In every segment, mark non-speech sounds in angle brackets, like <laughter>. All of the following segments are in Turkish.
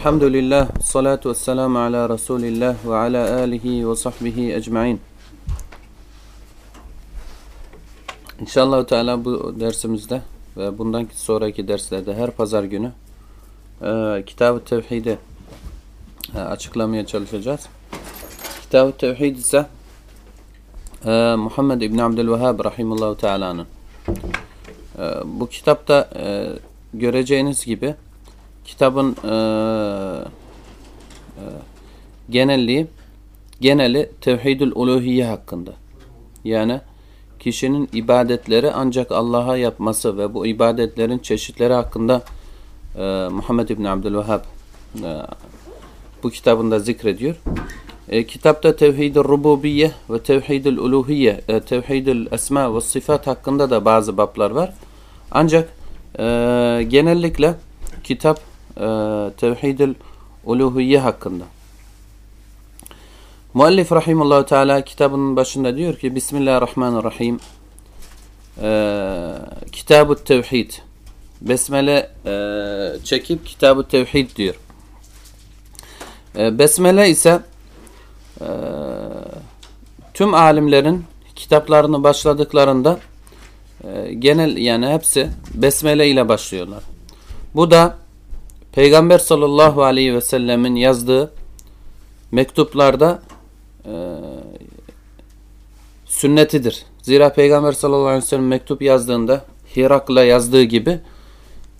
Elhamdülillah, salatu vesselamu ala Resulillah ve ala alihi ve sahbihi ecma'in. İnşallah Teala bu dersimizde ve bundan sonraki derslerde her pazar günü e, Kitab-ı Tevhid'i e, açıklamaya çalışacağız. Kitab-ı Tevhid ise e, Muhammed İbni Abdülvehhab Rahimullahu Teala'nın. E, bu kitapta e, göreceğiniz gibi kitabın e, genelliği geneli tevhidül uluhiye hakkında. Yani kişinin ibadetleri ancak Allah'a yapması ve bu ibadetlerin çeşitleri hakkında e, Muhammed İbni Abdülvehhab e, bu kitabında zikrediyor. E, kitapta tevhid-i rububiye ve tevhid-i uluhiye, e, tevhid-i esma ve sıfat hakkında da bazı bablar var. Ancak e, genellikle kitap e, tevhid-i uluhiye hakkında. Muallif rahimullahu teala kitabının başında diyor ki Bismillahirrahmanirrahim ee, Kitab-ı Tevhid Besmele e, çekip Kitab-ı Tevhid diyor. E, Besmele ise e, tüm alimlerin kitaplarını başladıklarında e, genel yani hepsi Besmele ile başlıyorlar. Bu da Peygamber sallallahu aleyhi ve sellemin yazdığı mektuplarda e, sünnetidir. Zira Peygamber sallallahu aleyhi ve sellem mektup yazdığında Hirak'la yazdığı gibi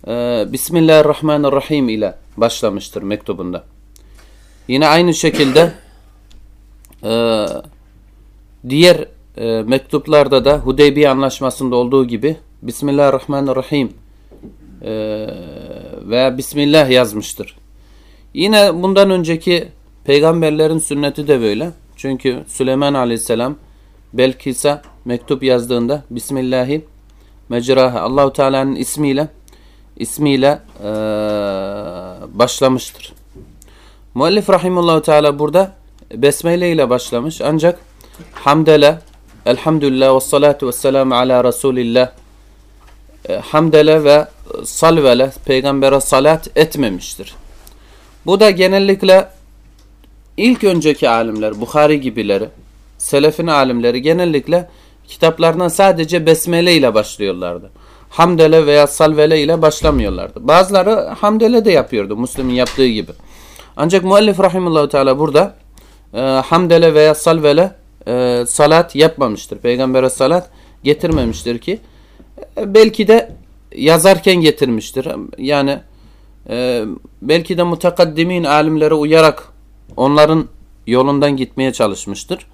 e, Bismillahirrahmanirrahim ile başlamıştır mektubunda. Yine aynı şekilde e, diğer e, mektuplarda da Hudeybiye anlaşmasında olduğu gibi Bismillahirrahmanirrahim e, veya Bismillah yazmıştır. Yine bundan önceki peygamberlerin sünneti de böyle. Çünkü Süleyman aleyhisselam Belkis'e mektup yazdığında Bismillahi mecraha Allahu Teala'nın ismiyle ismiyle e, başlamıştır. Muallif rahimullahu teala burada besmele ile başlamış ancak hamdele elhamdülillah ve salatu ve selamu ala Resulillah e, hamdele ve salvele peygambere salat etmemiştir. Bu da genellikle ilk önceki alimler, Bukhari gibileri, selefin alimleri genellikle kitaplarına sadece besmele ile başlıyorlardı. Hamdele veya salvele ile başlamıyorlardı. Bazıları hamdele de yapıyordu Müslüm'ün yaptığı gibi. Ancak muallif rahimullahu teala burada e, hamdele veya salvele e, salat yapmamıştır. Peygamber'e salat getirmemiştir ki belki de yazarken getirmiştir. Yani e, belki de mutakaddimin alimlere uyarak onların yolundan gitmeye çalışmıştır.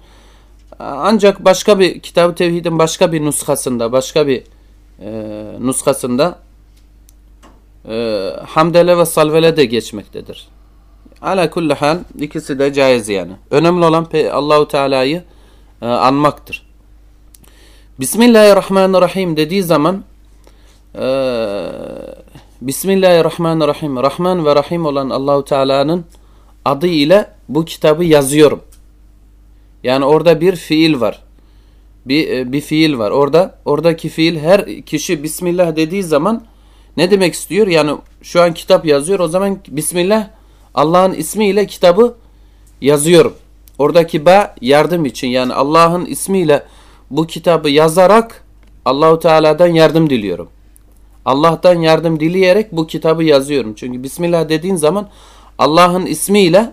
Ancak başka bir Kitab-ı Tevhid'in başka bir nuskasında, başka bir e, nuskasında e, hamdele ve salvele de geçmektedir. Ala kulli hal ikisi de caiz yani. Önemli olan Allahu Teala'yı e, anmaktır. Bismillahirrahmanirrahim dediği zaman e, Bismillahirrahmanirrahim Rahman ve Rahim olan Allahu Teala'nın adı ile bu kitabı yazıyorum. Yani orada bir fiil var. Bir, e, bir fiil var. Orada oradaki fiil her kişi Bismillah dediği zaman ne demek istiyor? Yani şu an kitap yazıyor. O zaman Bismillah Allah'ın ismiyle kitabı yazıyorum. Oradaki ba yardım için yani Allah'ın ismiyle bu kitabı yazarak Allahu Teala'dan yardım diliyorum. Allah'tan yardım dileyerek bu kitabı yazıyorum. Çünkü Bismillah dediğin zaman Allah'ın ismiyle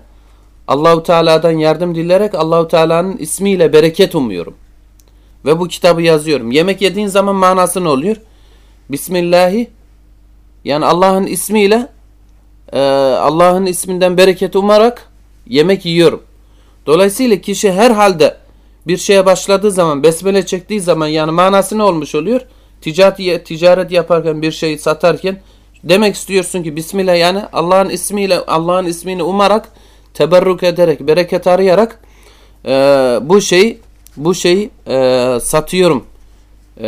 Allahu Teala'dan yardım dileyerek Allahu Teala'nın ismiyle bereket umuyorum. Ve bu kitabı yazıyorum. Yemek yediğin zaman manası ne oluyor? Bismillahi yani Allah'ın ismiyle e, Allah'ın isminden bereket umarak yemek yiyorum. Dolayısıyla kişi her halde bir şeye başladığı zaman besmele çektiği zaman yani manası ne olmuş oluyor? Ticaret, ticaret yaparken bir şeyi satarken demek istiyorsun ki Bismillah yani Allah'ın ismiyle Allah'ın ismini umarak teberrük ederek bereket arayarak e, bu şeyi bu şeyi e, satıyorum e,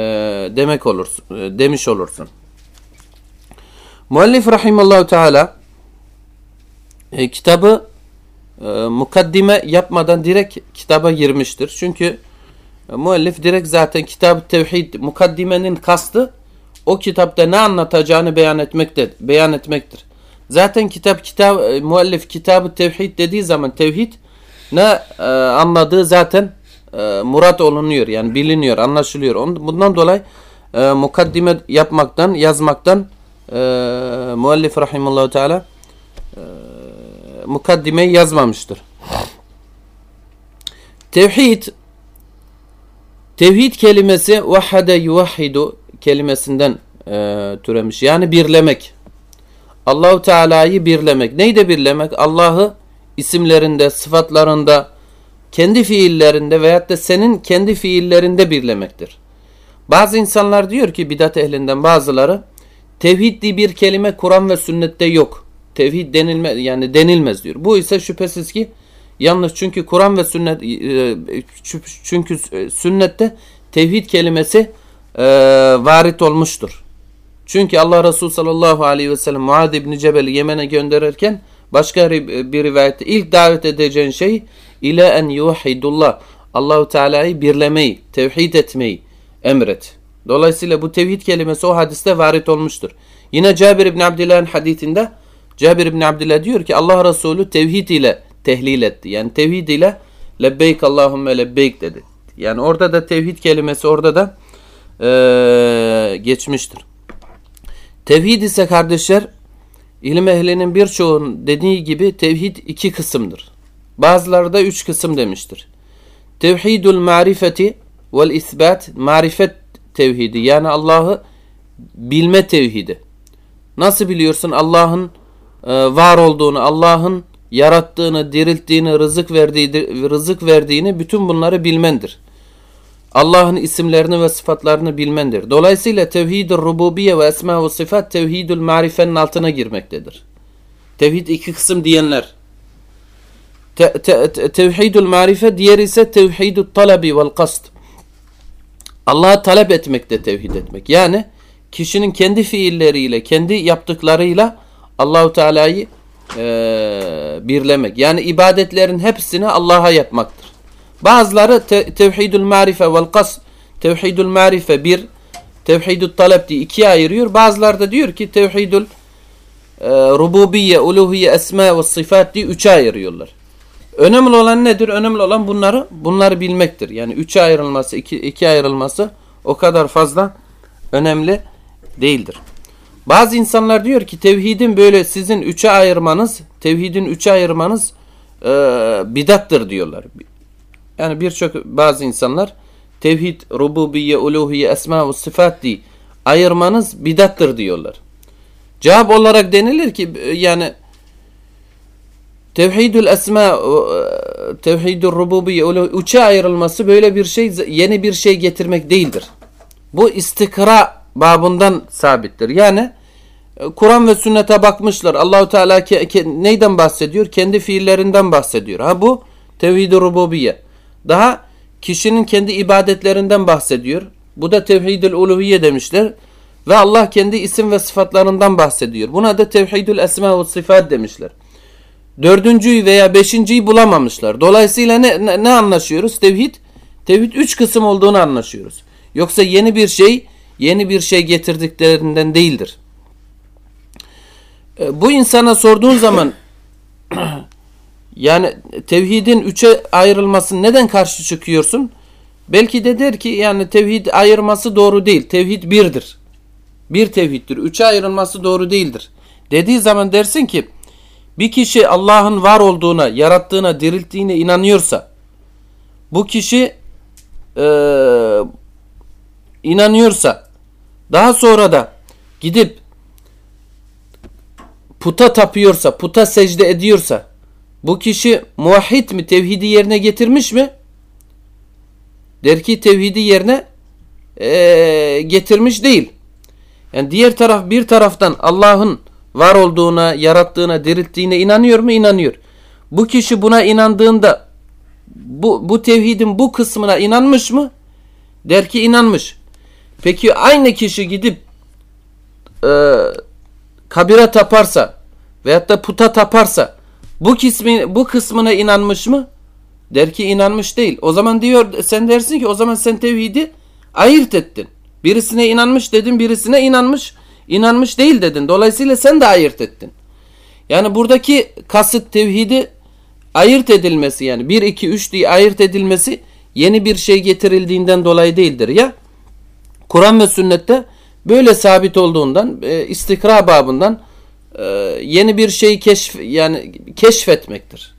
demek olursun e, demiş olursun. Muallif rahimallahu teala e, kitabı e, mukaddime yapmadan direkt kitaba girmiştir. Çünkü e, müellif direkt zaten kitab tevhid mukaddimenin kastı o kitapta ne anlatacağını beyan etmekte beyan etmektir. Zaten kitap kitap e, muallif kitabı tevhid dediği zaman tevhid ne e, anladığı zaten e, murat olunuyor. Yani biliniyor, anlaşılıyor. Bundan dolayı e, mukaddime yapmaktan, yazmaktan e, muallif rahimullahu teala mukaddimeyi yazmamıştır. Tevhid Tevhid kelimesi vahhade yuvahhidu kelimesinden e, türemiş. Yani birlemek. Allahu Teala'yı birlemek. Neyde birlemek? Allah'ı isimlerinde, sıfatlarında, kendi fiillerinde veyahut da senin kendi fiillerinde birlemektir. Bazı insanlar diyor ki bidat ehlinden bazıları tevhid diye bir kelime Kur'an ve sünnette yok. Tevhid denilme yani denilmez diyor. Bu ise şüphesiz ki yanlış çünkü Kur'an ve sünnet e, çünkü sünnette tevhid kelimesi e, varit olmuştur. Çünkü Allah Resulü sallallahu aleyhi ve sellem Muad İbni Cebel'i Yemen'e gönderirken başka bir rivayette ilk davet edeceğin şey ile en yuhidullah Allahu Teala'yı birlemeyi, tevhid etmeyi emret. Dolayısıyla bu tevhid kelimesi o hadiste varit olmuştur. Yine Cabir İbni Abdillah'ın haditinde Cabir İbni Abdillah diyor ki Allah Resulü tevhid ile tehlil etti. Yani tevhid ile lebbeyk Allahümme lebbeyk dedi. Yani orada da tevhid kelimesi orada da ee, geçmiştir. Tevhid ise kardeşler ilim ehlinin birçoğun dediği gibi tevhid iki kısımdır. Bazıları da üç kısım demiştir. Tevhidul marifeti vel isbat marifet tevhidi yani Allah'ı bilme tevhidi. Nasıl biliyorsun Allah'ın e, var olduğunu, Allah'ın yarattığını, dirilttiğini, rızık verdiği, rızık verdiğini bütün bunları bilmendir. Allah'ın isimlerini ve sıfatlarını bilmendir. Dolayısıyla tevhid-i rububiye ve esma ve sıfat tevhidül marifenin altına girmektedir. Tevhid iki kısım diyenler. Te, te, te, tevhidül marife diğer ise tevhidül talebi vel kast. Allah'a talep etmekte tevhid etmek. Yani kişinin kendi fiilleriyle, kendi yaptıklarıyla Allahu Teala'yı e, birlemek. Yani ibadetlerin hepsini Allah'a yapmaktır. Bazıları te tevhidül marife vel kas tevhidül marife bir tevhidül talep diye ikiye ayırıyor. Bazıları da diyor ki tevhidül e, rububiyye, uluhiye, esma ve sıfat diye üçe ayırıyorlar. Önemli olan nedir? Önemli olan bunları bunları bilmektir. Yani üçe ayrılması, iki, iki ayrılması o kadar fazla önemli değildir. Bazı insanlar diyor ki tevhidin böyle sizin üçe ayırmanız, tevhidin üçe ayırmanız e, bidattır diyorlar. Yani birçok bazı insanlar tevhid, rububiye, uluhiye, esma ve sıfat diye ayırmanız bidattır diyorlar. Cevap olarak denilir ki yani tevhidül esma, tevhidül rububiye, üçe ayrılması böyle bir şey, yeni bir şey getirmek değildir. Bu istikra babından sabittir. Yani Kur'an ve sünnete bakmışlar. Allahu Teala ke, ke, neyden bahsediyor? Kendi fiillerinden bahsediyor. Ha bu tevhid-i rububiyye. Daha kişinin kendi ibadetlerinden bahsediyor. Bu da tevhidül uluhiyye demişler. Ve Allah kendi isim ve sıfatlarından bahsediyor. Buna da tevhidül esma ve sıfat demişler. Dördüncüyü veya beşinciyi bulamamışlar. Dolayısıyla ne, ne, ne anlaşıyoruz? Tevhid, tevhid üç kısım olduğunu anlaşıyoruz. Yoksa yeni bir şey, yeni bir şey getirdiklerinden değildir. E, bu insana sorduğun zaman <clears throat> yani tevhidin üçe ayrılması neden karşı çıkıyorsun? Belki de der ki yani tevhid ayırması doğru değil. Tevhid birdir. Bir tevhiddir. Üçe ayrılması doğru değildir. Dediği zaman dersin ki bir kişi Allah'ın var olduğuna, yarattığına, dirilttiğine inanıyorsa bu kişi e, inanıyorsa daha sonra da gidip puta tapıyorsa, puta secde ediyorsa bu kişi muvahhid mi? Tevhidi yerine getirmiş mi? Der ki tevhidi yerine e, getirmiş değil. Yani diğer taraf bir taraftan Allah'ın var olduğuna, yarattığına, dirilttiğine inanıyor mu? İnanıyor. Bu kişi buna inandığında bu, bu tevhidin bu kısmına inanmış mı? Der ki inanmış. Peki aynı kişi gidip e, kabire taparsa veyahut da puta taparsa bu kısmı bu kısmına inanmış mı? Der ki inanmış değil. O zaman diyor sen dersin ki o zaman sen tevhidi ayırt ettin. Birisine inanmış dedin, birisine inanmış, inanmış değil dedin. Dolayısıyla sen de ayırt ettin. Yani buradaki kasıt tevhidi ayırt edilmesi yani 1 2 3 diye ayırt edilmesi yeni bir şey getirildiğinden dolayı değildir ya. Kur'an ve sünnette böyle sabit olduğundan e, istikra babından e, yeni bir şey keşf yani keşfetmektir.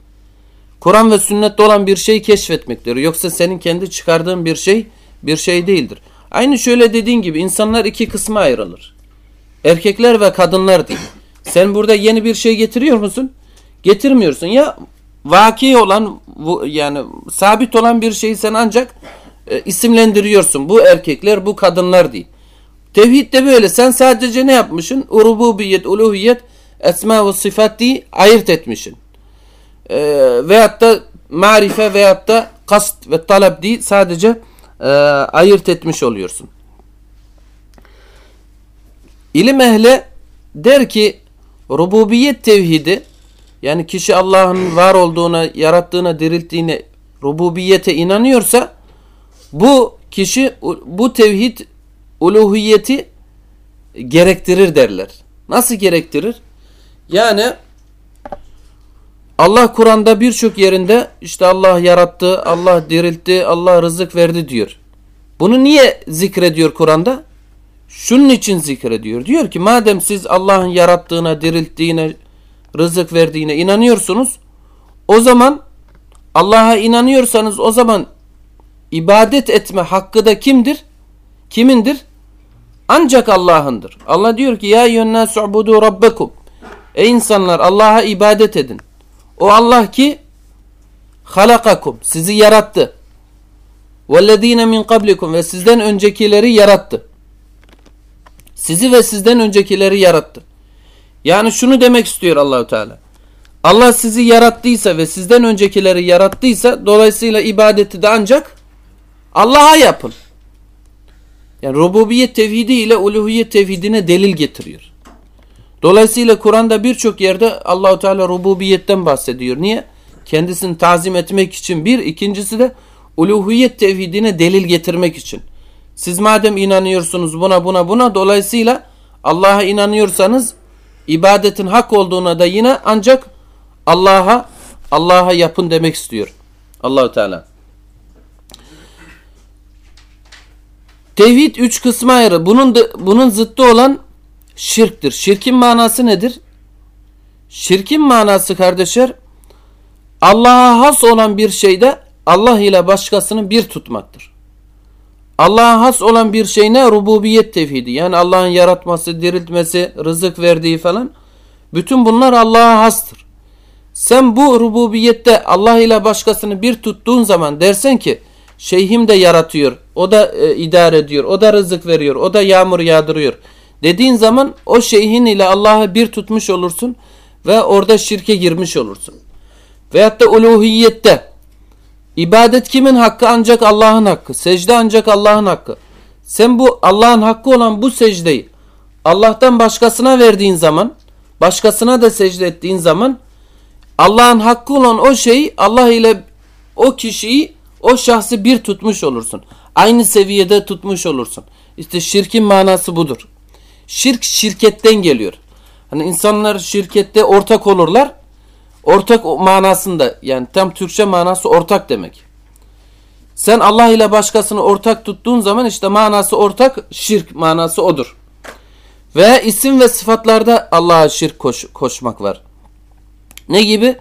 Kur'an ve sünnette olan bir şey keşfetmektir. Yoksa senin kendi çıkardığın bir şey bir şey değildir. Aynı şöyle dediğin gibi insanlar iki kısma ayrılır. Erkekler ve kadınlar diye. Sen burada yeni bir şey getiriyor musun? Getirmiyorsun. Ya vaki olan yani sabit olan bir şeyi sen ancak e, isimlendiriyorsun. Bu erkekler, bu kadınlar diye. Tevhid de böyle. Sen sadece ne yapmışsın? Urububiyet, uluhiyet, esma ve sıfat diye ayırt etmişsin. E, veyahut da marife veyahut da kast ve talep diye sadece e, ayırt etmiş oluyorsun. İlim ehli der ki rububiyet tevhidi yani kişi Allah'ın var olduğuna, yarattığına, dirilttiğine, rububiyete inanıyorsa bu kişi bu tevhid uluhiyeti gerektirir derler. Nasıl gerektirir? Yani Allah Kur'an'da birçok yerinde işte Allah yarattı, Allah diriltti, Allah rızık verdi diyor. Bunu niye zikrediyor Kur'an'da? Şunun için zikrediyor. Diyor ki madem siz Allah'ın yarattığına, dirilttiğine, rızık verdiğine inanıyorsunuz. O zaman Allah'a inanıyorsanız o zaman ibadet etme hakkı da kimdir? Kimindir? Ancak Allah'ındır. Allah diyor ki ya yönnâs ubudu rabbekum. Ey insanlar Allah'a ibadet edin. O Allah ki halakakum sizi yarattı. Vellezine min kablikum ve sizden öncekileri yarattı. Sizi ve sizden öncekileri yarattı. Yani şunu demek istiyor Allahu Teala. Allah sizi yarattıysa ve sizden öncekileri yarattıysa dolayısıyla ibadeti de ancak Allah'a yapın. Yani rububiyet tevhidi ile uluhiyet tevhidine delil getiriyor. Dolayısıyla Kur'an'da birçok yerde Allahu Teala rububiyetten bahsediyor. Niye? Kendisini tazim etmek için bir, ikincisi de uluhiyet tevhidine delil getirmek için. Siz madem inanıyorsunuz buna buna buna dolayısıyla Allah'a inanıyorsanız ibadetin hak olduğuna da yine ancak Allah'a Allah'a yapın demek istiyor. Allahu Teala. Tevhid üç kısma ayrı. Bunun da, bunun zıttı olan şirktir. Şirkin manası nedir? Şirkin manası kardeşler Allah'a has olan bir şeyde Allah ile başkasını bir tutmaktır. Allah'a has olan bir şey ne? Rububiyet tevhidi. Yani Allah'ın yaratması, diriltmesi, rızık verdiği falan. Bütün bunlar Allah'a hastır. Sen bu rububiyette Allah ile başkasını bir tuttuğun zaman dersen ki şeyhim de yaratıyor, o da e, idare ediyor, o da rızık veriyor, o da yağmur yağdırıyor. Dediğin zaman o şeyhin ile Allah'ı bir tutmuş olursun ve orada şirke girmiş olursun. Veyahut da uluhiyette İbadet kimin hakkı? Ancak Allah'ın hakkı. Secde ancak Allah'ın hakkı. Sen bu Allah'ın hakkı olan bu secdeyi Allah'tan başkasına verdiğin zaman, başkasına da secde ettiğin zaman Allah'ın hakkı olan o şeyi Allah ile o kişiyi, o şahsı bir tutmuş olursun. Aynı seviyede tutmuş olursun. İşte şirkin manası budur. Şirk şirketten geliyor. Hani insanlar şirkette ortak olurlar. Ortak manasında yani tam Türkçe manası ortak demek. Sen Allah ile başkasını ortak tuttuğun zaman işte manası ortak şirk manası odur. Ve isim ve sıfatlarda Allah'a şirk koş, koşmak var. Ne gibi?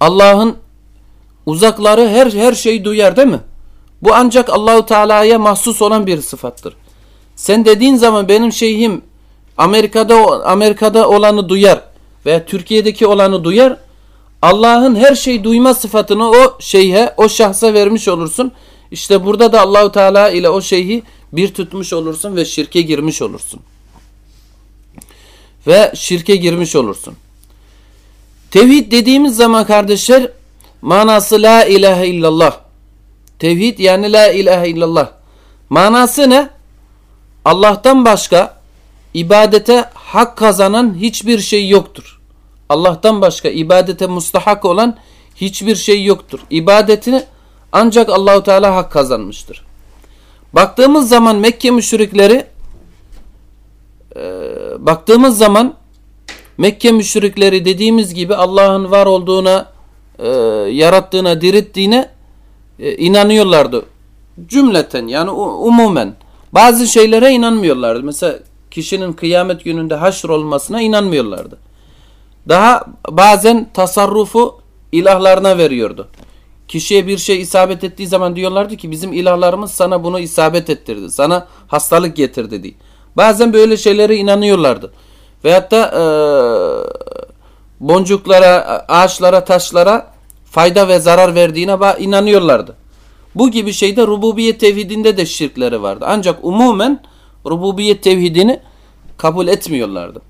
Allah'ın uzakları her her şeyi duyar değil mi? Bu ancak Allahu Teala'ya mahsus olan bir sıfattır. Sen dediğin zaman benim şeyhim Amerika'da Amerika'da olanı duyar veya Türkiye'deki olanı duyar. Allah'ın her şey duyma sıfatını o şeyhe, o şahsa vermiş olursun. İşte burada da Allahu Teala ile o şeyhi bir tutmuş olursun ve şirke girmiş olursun. Ve şirke girmiş olursun. Tevhid dediğimiz zaman kardeşler manası la ilahe illallah. Tevhid yani la ilahe illallah. Manası ne? Allah'tan başka ibadete hak kazanan hiçbir şey yoktur. Allah'tan başka ibadete mustahak olan hiçbir şey yoktur. İbadetini ancak Allahu Teala hak kazanmıştır. Baktığımız zaman Mekke müşrikleri e, baktığımız zaman Mekke müşrikleri dediğimiz gibi Allah'ın var olduğuna, e, yarattığına, dirittiğine e, inanıyorlardı. Cümleten yani umumen. Bazı şeylere inanmıyorlardı. Mesela kişinin kıyamet gününde haşr olmasına inanmıyorlardı. Daha bazen tasarrufu ilahlarına veriyordu. Kişiye bir şey isabet ettiği zaman diyorlardı ki bizim ilahlarımız sana bunu isabet ettirdi. Sana hastalık getirdi diye. Bazen böyle şeylere inanıyorlardı. Veyahut da e, boncuklara, ağaçlara, taşlara fayda ve zarar verdiğine inanıyorlardı. Bu gibi şeyde rububiyet tevhidinde de şirkleri vardı. Ancak umumen rububiyet tevhidini kabul etmiyorlardı.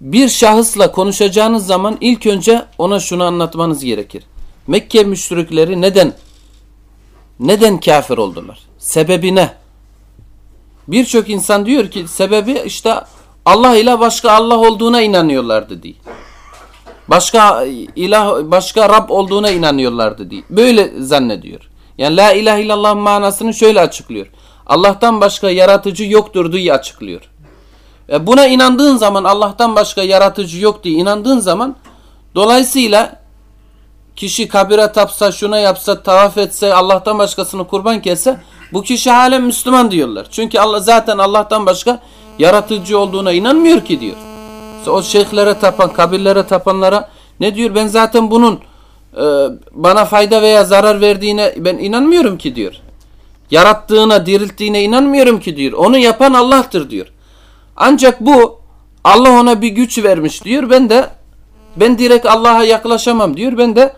Bir şahısla konuşacağınız zaman ilk önce ona şunu anlatmanız gerekir. Mekke müşrikleri neden neden kafir oldular? Sebebi ne? Birçok insan diyor ki sebebi işte Allah ile başka Allah olduğuna inanıyorlardı diye. Başka ilah, başka Rab olduğuna inanıyorlardı diye. Böyle zannediyor. Yani la ilahe illallah manasını şöyle açıklıyor. Allah'tan başka yaratıcı yoktur diye açıklıyor. E buna inandığın zaman Allah'tan başka yaratıcı yok diye inandığın zaman dolayısıyla kişi kabire tapsa, şuna yapsa, tavaf etse, Allah'tan başkasını kurban kesse bu kişi halen Müslüman diyorlar. Çünkü Allah zaten Allah'tan başka yaratıcı olduğuna inanmıyor ki diyor. O şeyhlere tapan, kabirlere tapanlara ne diyor? Ben zaten bunun e, bana fayda veya zarar verdiğine ben inanmıyorum ki diyor. Yarattığına, dirilttiğine inanmıyorum ki diyor. Onu yapan Allah'tır diyor. Ancak bu Allah ona bir güç vermiş diyor. Ben de ben direkt Allah'a yaklaşamam diyor. Ben de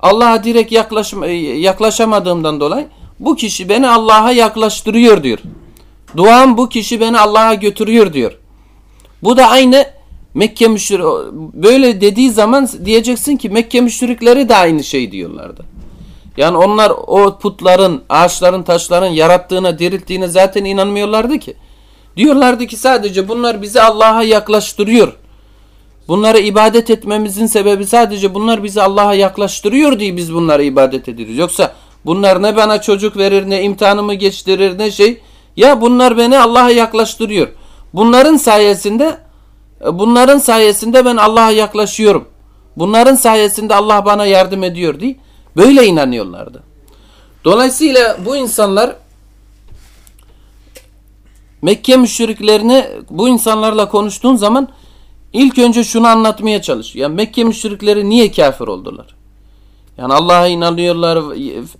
Allah'a direkt yaklaşma, e, yaklaşamadığımdan dolayı bu kişi beni Allah'a yaklaştırıyor diyor. Duam bu kişi beni Allah'a götürüyor diyor. Bu da aynı Mekke müşrik böyle dediği zaman diyeceksin ki Mekke müşrikleri de aynı şey diyorlardı. Yani onlar o putların, ağaçların, taşların yarattığına, dirilttiğine zaten inanmıyorlardı ki. Diyorlardı ki sadece bunlar bizi Allah'a yaklaştırıyor. Bunlara ibadet etmemizin sebebi sadece bunlar bizi Allah'a yaklaştırıyor diye biz bunlara ibadet ediyoruz. Yoksa bunlar ne bana çocuk verir ne imtihanımı geçtirir ne şey. Ya bunlar beni Allah'a yaklaştırıyor. Bunların sayesinde bunların sayesinde ben Allah'a yaklaşıyorum. Bunların sayesinde Allah bana yardım ediyor diye böyle inanıyorlardı. Dolayısıyla bu insanlar Mekke müşriklerini bu insanlarla konuştuğun zaman ilk önce şunu anlatmaya çalış. Yani Mekke müşrikleri niye kafir oldular? Yani Allah'a inanıyorlar.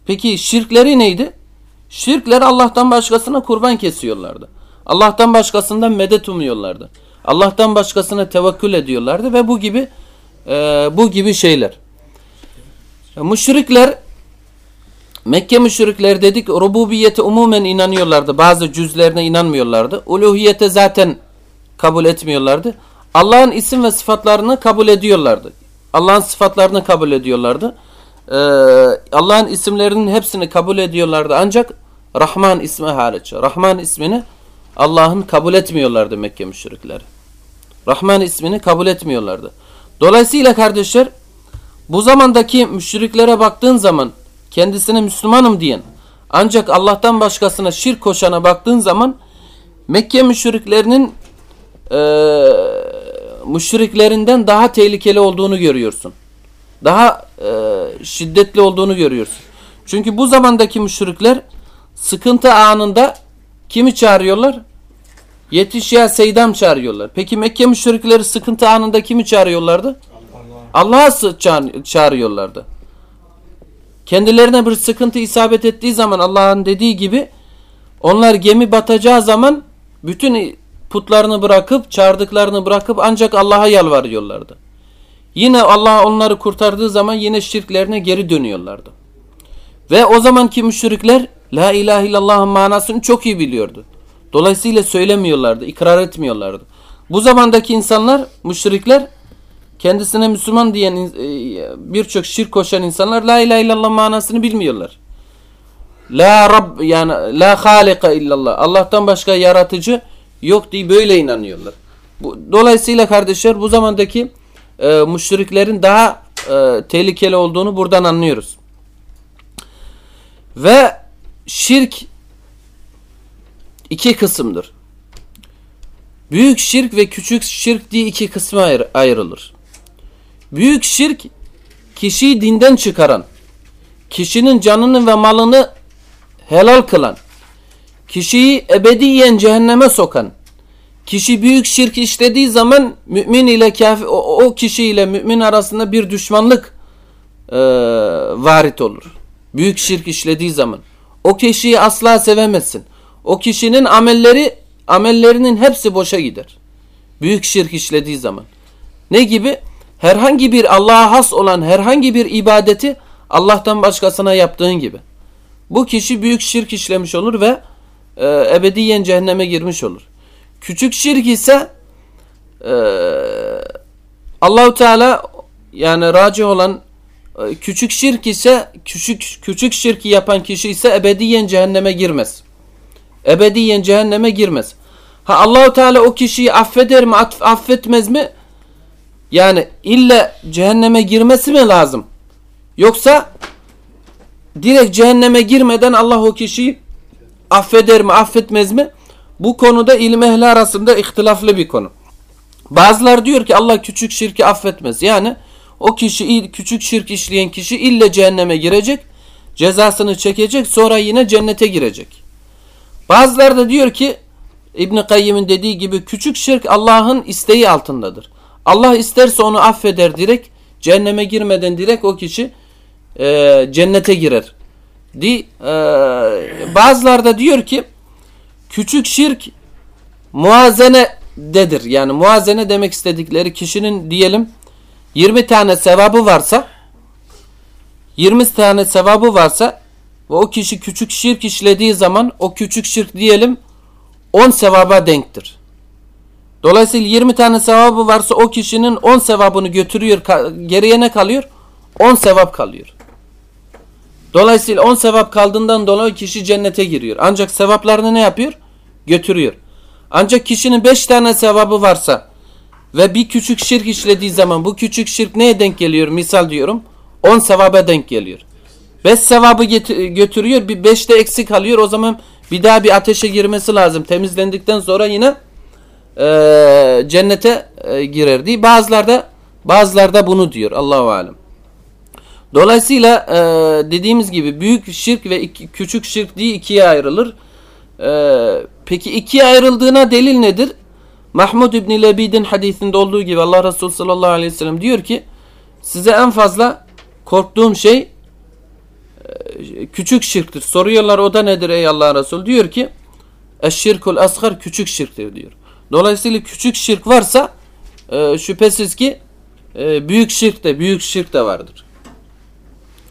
Peki şirkleri neydi? Şirkler Allah'tan başkasına kurban kesiyorlardı. Allah'tan başkasından medet umuyorlardı. Allah'tan başkasına tevekkül ediyorlardı ve bu gibi e, bu gibi şeyler. Müşrikler Mekke müşrikler dedik rububiyete umumen inanıyorlardı. Bazı cüzlerine inanmıyorlardı. Uluhiyete zaten kabul etmiyorlardı. Allah'ın isim ve sıfatlarını kabul ediyorlardı. Allah'ın sıfatlarını kabul ediyorlardı. Ee, Allah'ın isimlerinin hepsini kabul ediyorlardı. Ancak Rahman ismi hariç. Rahman ismini Allah'ın kabul etmiyorlardı Mekke müşrikleri. Rahman ismini kabul etmiyorlardı. Dolayısıyla kardeşler bu zamandaki müşriklere baktığın zaman kendisine Müslümanım diyen ancak Allah'tan başkasına şirk koşana baktığın zaman Mekke müşriklerinin e, müşriklerinden daha tehlikeli olduğunu görüyorsun. Daha e, şiddetli olduğunu görüyorsun. Çünkü bu zamandaki müşrikler sıkıntı anında kimi çağırıyorlar? Yetiş ya Seydam çağırıyorlar. Peki Mekke müşrikleri sıkıntı anında kimi çağırıyorlardı? Allah'a Allah çağırıyorlardı. Kendilerine bir sıkıntı isabet ettiği zaman Allah'ın dediği gibi onlar gemi batacağı zaman bütün putlarını bırakıp çağırdıklarını bırakıp ancak Allah'a yalvarıyorlardı. Yine Allah onları kurtardığı zaman yine şirklerine geri dönüyorlardı. Ve o zamanki müşrikler La ilahe illallah'ın manasını çok iyi biliyordu. Dolayısıyla söylemiyorlardı, ikrar etmiyorlardı. Bu zamandaki insanlar, müşrikler kendisine Müslüman diyen e, birçok şirk koşan insanlar la ilahe illallah manasını bilmiyorlar. La Rab yani la halika illallah. Allah'tan başka yaratıcı yok diye böyle inanıyorlar. Dolayısıyla kardeşler bu zamandaki e, müşriklerin daha e, tehlikeli olduğunu buradan anlıyoruz. Ve şirk iki kısımdır. Büyük şirk ve küçük şirk diye iki kısma ayr ayrılır. Büyük şirk kişiyi dinden çıkaran, kişinin canını ve malını helal kılan, kişiyi ebediyen cehenneme sokan, kişi büyük şirk işlediği zaman mümin ile kafir, o, o kişi ile mümin arasında bir düşmanlık e, varit olur. Büyük şirk işlediği zaman. O kişiyi asla sevemezsin. O kişinin amelleri amellerinin hepsi boşa gider. Büyük şirk işlediği zaman. Ne gibi? Herhangi bir Allah'a has olan herhangi bir ibadeti Allah'tan başkasına yaptığın gibi. Bu kişi büyük şirk işlemiş olur ve e, ebediyen cehenneme girmiş olur. Küçük şirk ise e, Allahu Teala yani raci olan e, küçük şirk ise küçük küçük şirki yapan kişi ise ebediyen cehenneme girmez. Ebediyen cehenneme girmez. Ha Allahu Teala o kişiyi affeder mi, affetmez mi? Yani illa cehenneme girmesi mi lazım? Yoksa direkt cehenneme girmeden Allah o kişiyi affeder mi, affetmez mi? Bu konuda ilim ehli arasında ihtilaflı bir konu. Bazılar diyor ki Allah küçük şirki affetmez. Yani o kişi küçük şirk işleyen kişi ille cehenneme girecek, cezasını çekecek, sonra yine cennete girecek. Bazıları da diyor ki İbn Kayyim'in dediği gibi küçük şirk Allah'ın isteği altındadır. Allah isterse onu affeder direkt cehenneme girmeden direkt o kişi e, cennete girer. Di, e, bazıları da diyor ki küçük şirk muazenededir. Yani muazene demek istedikleri kişinin diyelim 20 tane sevabı varsa 20 tane sevabı varsa ve o kişi küçük şirk işlediği zaman o küçük şirk diyelim 10 sevaba denktir. Dolayısıyla 20 tane sevabı varsa o kişinin 10 sevabını götürüyor. Geriye ne kalıyor? 10 sevap kalıyor. Dolayısıyla 10 sevap kaldığından dolayı kişi cennete giriyor. Ancak sevaplarını ne yapıyor? Götürüyor. Ancak kişinin 5 tane sevabı varsa ve bir küçük şirk işlediği zaman bu küçük şirk neye denk geliyor? Misal diyorum 10 sevaba denk geliyor. 5 sevabı götürüyor bir 5 de eksik kalıyor. O zaman bir daha bir ateşe girmesi lazım. Temizlendikten sonra yine e, cennete e, girer diye. Bazılarda bazılarda bunu diyor. Allahu alem. Dolayısıyla e, dediğimiz gibi büyük şirk ve iki, küçük şirk diye ikiye ayrılır. E, peki ikiye ayrıldığına delil nedir? Mahmud İbni Lebid'in hadisinde olduğu gibi Allah Resulü sallallahu aleyhi ve sellem diyor ki size en fazla korktuğum şey e, küçük şirktir. Soruyorlar o da nedir ey Allah Resulü? Diyor ki eşşirkul asgar küçük şirktir diyor. Dolayısıyla küçük şirk varsa e, şüphesiz ki e, büyük şirk de büyük şirk de vardır.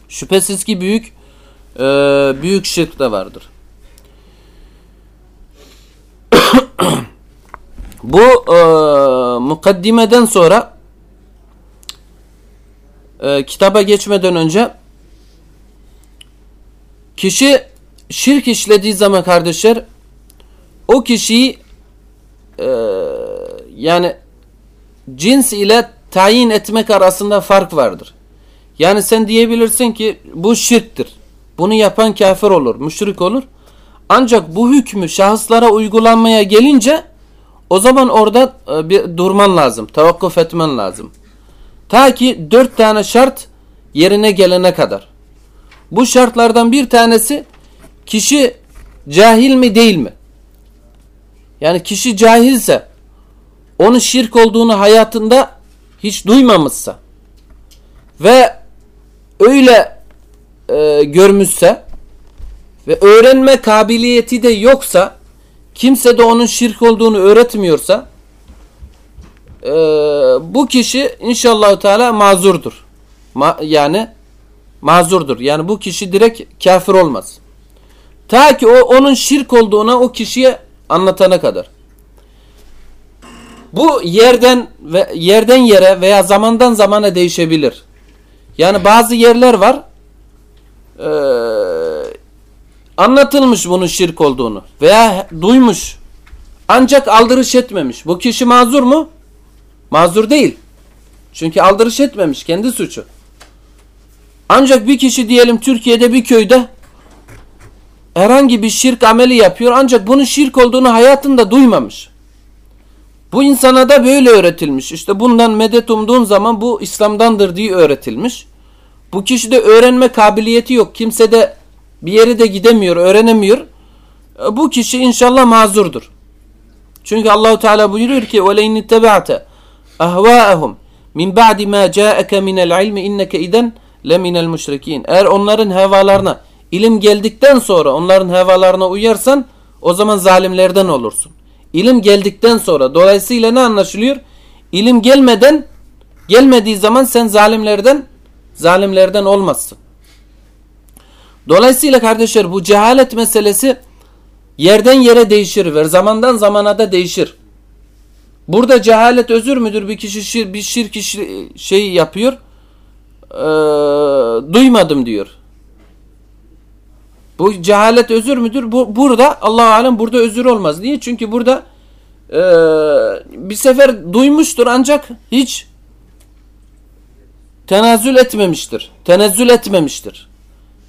Şüphesiz ki büyük büyük şirk de vardır. Bu e, mukaddimeden sonra e, kitaba geçmeden önce kişi şirk işlediği zaman kardeşler o kişiyi e, yani cins ile tayin etmek arasında fark vardır. Yani sen diyebilirsin ki bu şirktir. Bunu yapan kafir olur, müşrik olur. Ancak bu hükmü şahıslara uygulanmaya gelince o zaman orada e, bir durman lazım. Tevakkuf etmen lazım. Ta ki dört tane şart yerine gelene kadar. Bu şartlardan bir tanesi kişi cahil mi değil mi? Yani kişi cahilse onun şirk olduğunu hayatında hiç duymamışsa ve öyle e, görmüşse ve öğrenme kabiliyeti de yoksa kimse de onun şirk olduğunu öğretmiyorsa e, bu kişi inşallah Teala mazurdur. Ma, yani mazurdur. Yani bu kişi direkt kafir olmaz. Ta ki o onun şirk olduğuna o kişiye anlatana kadar. Bu yerden ve yerden yere veya zamandan zamana değişebilir. Yani bazı yerler var e, anlatılmış bunun şirk olduğunu veya duymuş ancak aldırış etmemiş. Bu kişi mazur mu? Mazur değil. Çünkü aldırış etmemiş kendi suçu. Ancak bir kişi diyelim Türkiye'de bir köyde herhangi bir şirk ameli yapıyor ancak bunun şirk olduğunu hayatında duymamış. Bu insana da böyle öğretilmiş. İşte bundan medet umduğun zaman bu İslam'dandır diye öğretilmiş. Bu kişide öğrenme kabiliyeti yok. Kimse de bir yere de gidemiyor, öğrenemiyor. E, bu kişi inşallah mazurdur. Çünkü Allahu Teala buyuruyor ki: "Ve leyn ittaba'te ahwa'ahum min ba'di ma ca'aka min el-ilm innaka idan leminel müşrikin." Eğer onların hevalarına ilim geldikten sonra onların hevalarına uyarsan o zaman zalimlerden olursun. İlim geldikten sonra dolayısıyla ne anlaşılıyor? İlim gelmeden gelmediği zaman sen zalimlerden zalimlerden olmazsın. Dolayısıyla kardeşler bu cehalet meselesi yerden yere değişir ve zamandan zamana da değişir. Burada cehalet özür müdür? Bir kişi şir, bir şirk şey yapıyor. E, duymadım diyor. Bu cehalet özür müdür? Bu, burada Allah alem burada özür olmaz. Niye? Çünkü burada e, bir sefer duymuştur ancak hiç tenazül etmemiştir. Tenezzül etmemiştir.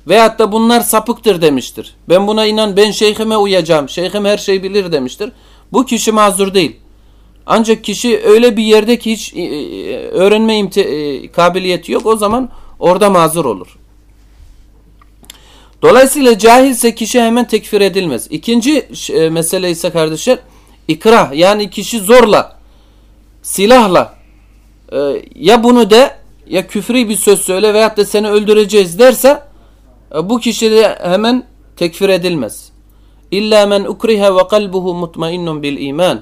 Veyahut da bunlar sapıktır demiştir. Ben buna inan ben şeyhime uyacağım. Şeyhim her şey bilir demiştir. Bu kişi mazur değil. Ancak kişi öyle bir yerde ki hiç e, e, öğrenme e, kabiliyeti yok o zaman orada mazur olur. Dolayısıyla cahilse kişi hemen tekfir edilmez. İkinci mesele ise kardeşler ikrah yani kişi zorla silahla ya bunu de ya küfri bir söz söyle veyahut da seni öldüreceğiz derse bu kişi de hemen tekfir edilmez. İlla men ukriha ve kalbuhu mutmainnun bil iman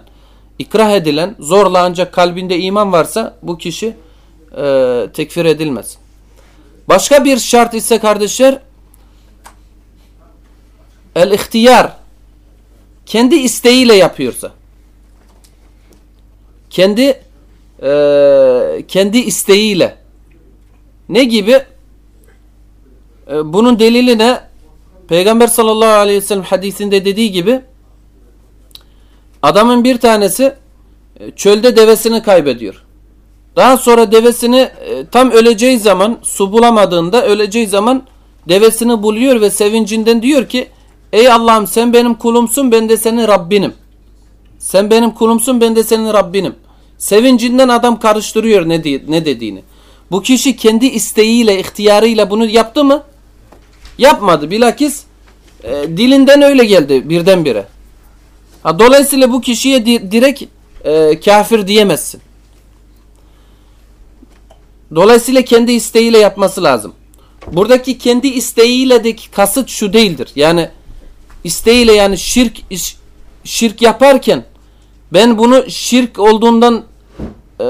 ikrah edilen, zorla ancak kalbinde iman varsa bu kişi e, tekfir edilmez. Başka bir şart ise kardeşler el ihtiyar kendi isteğiyle yapıyorsa kendi e, kendi isteğiyle ne gibi e, bunun delili ne Peygamber sallallahu aleyhi ve sellem hadisinde dediği gibi Adamın bir tanesi e, çölde devesini kaybediyor. Daha sonra devesini e, tam öleceği zaman su bulamadığında öleceği zaman devesini buluyor ve sevincinden diyor ki Ey Allah'ım sen benim kulumsun ben de senin Rabbinim. Sen benim kulumsun ben de senin Rabbinim. Sevincinden adam karıştırıyor ne, ne dediğini. Bu kişi kendi isteğiyle, ihtiyarıyla bunu yaptı mı? Yapmadı. Bilakis e, dilinden öyle geldi birdenbire. Ha, dolayısıyla bu kişiye di direkt e, kafir diyemezsin. Dolayısıyla kendi isteğiyle yapması lazım. Buradaki kendi isteğiyle de kasıt şu değildir. Yani isteğiyle yani şirk şirk yaparken ben bunu şirk olduğundan e,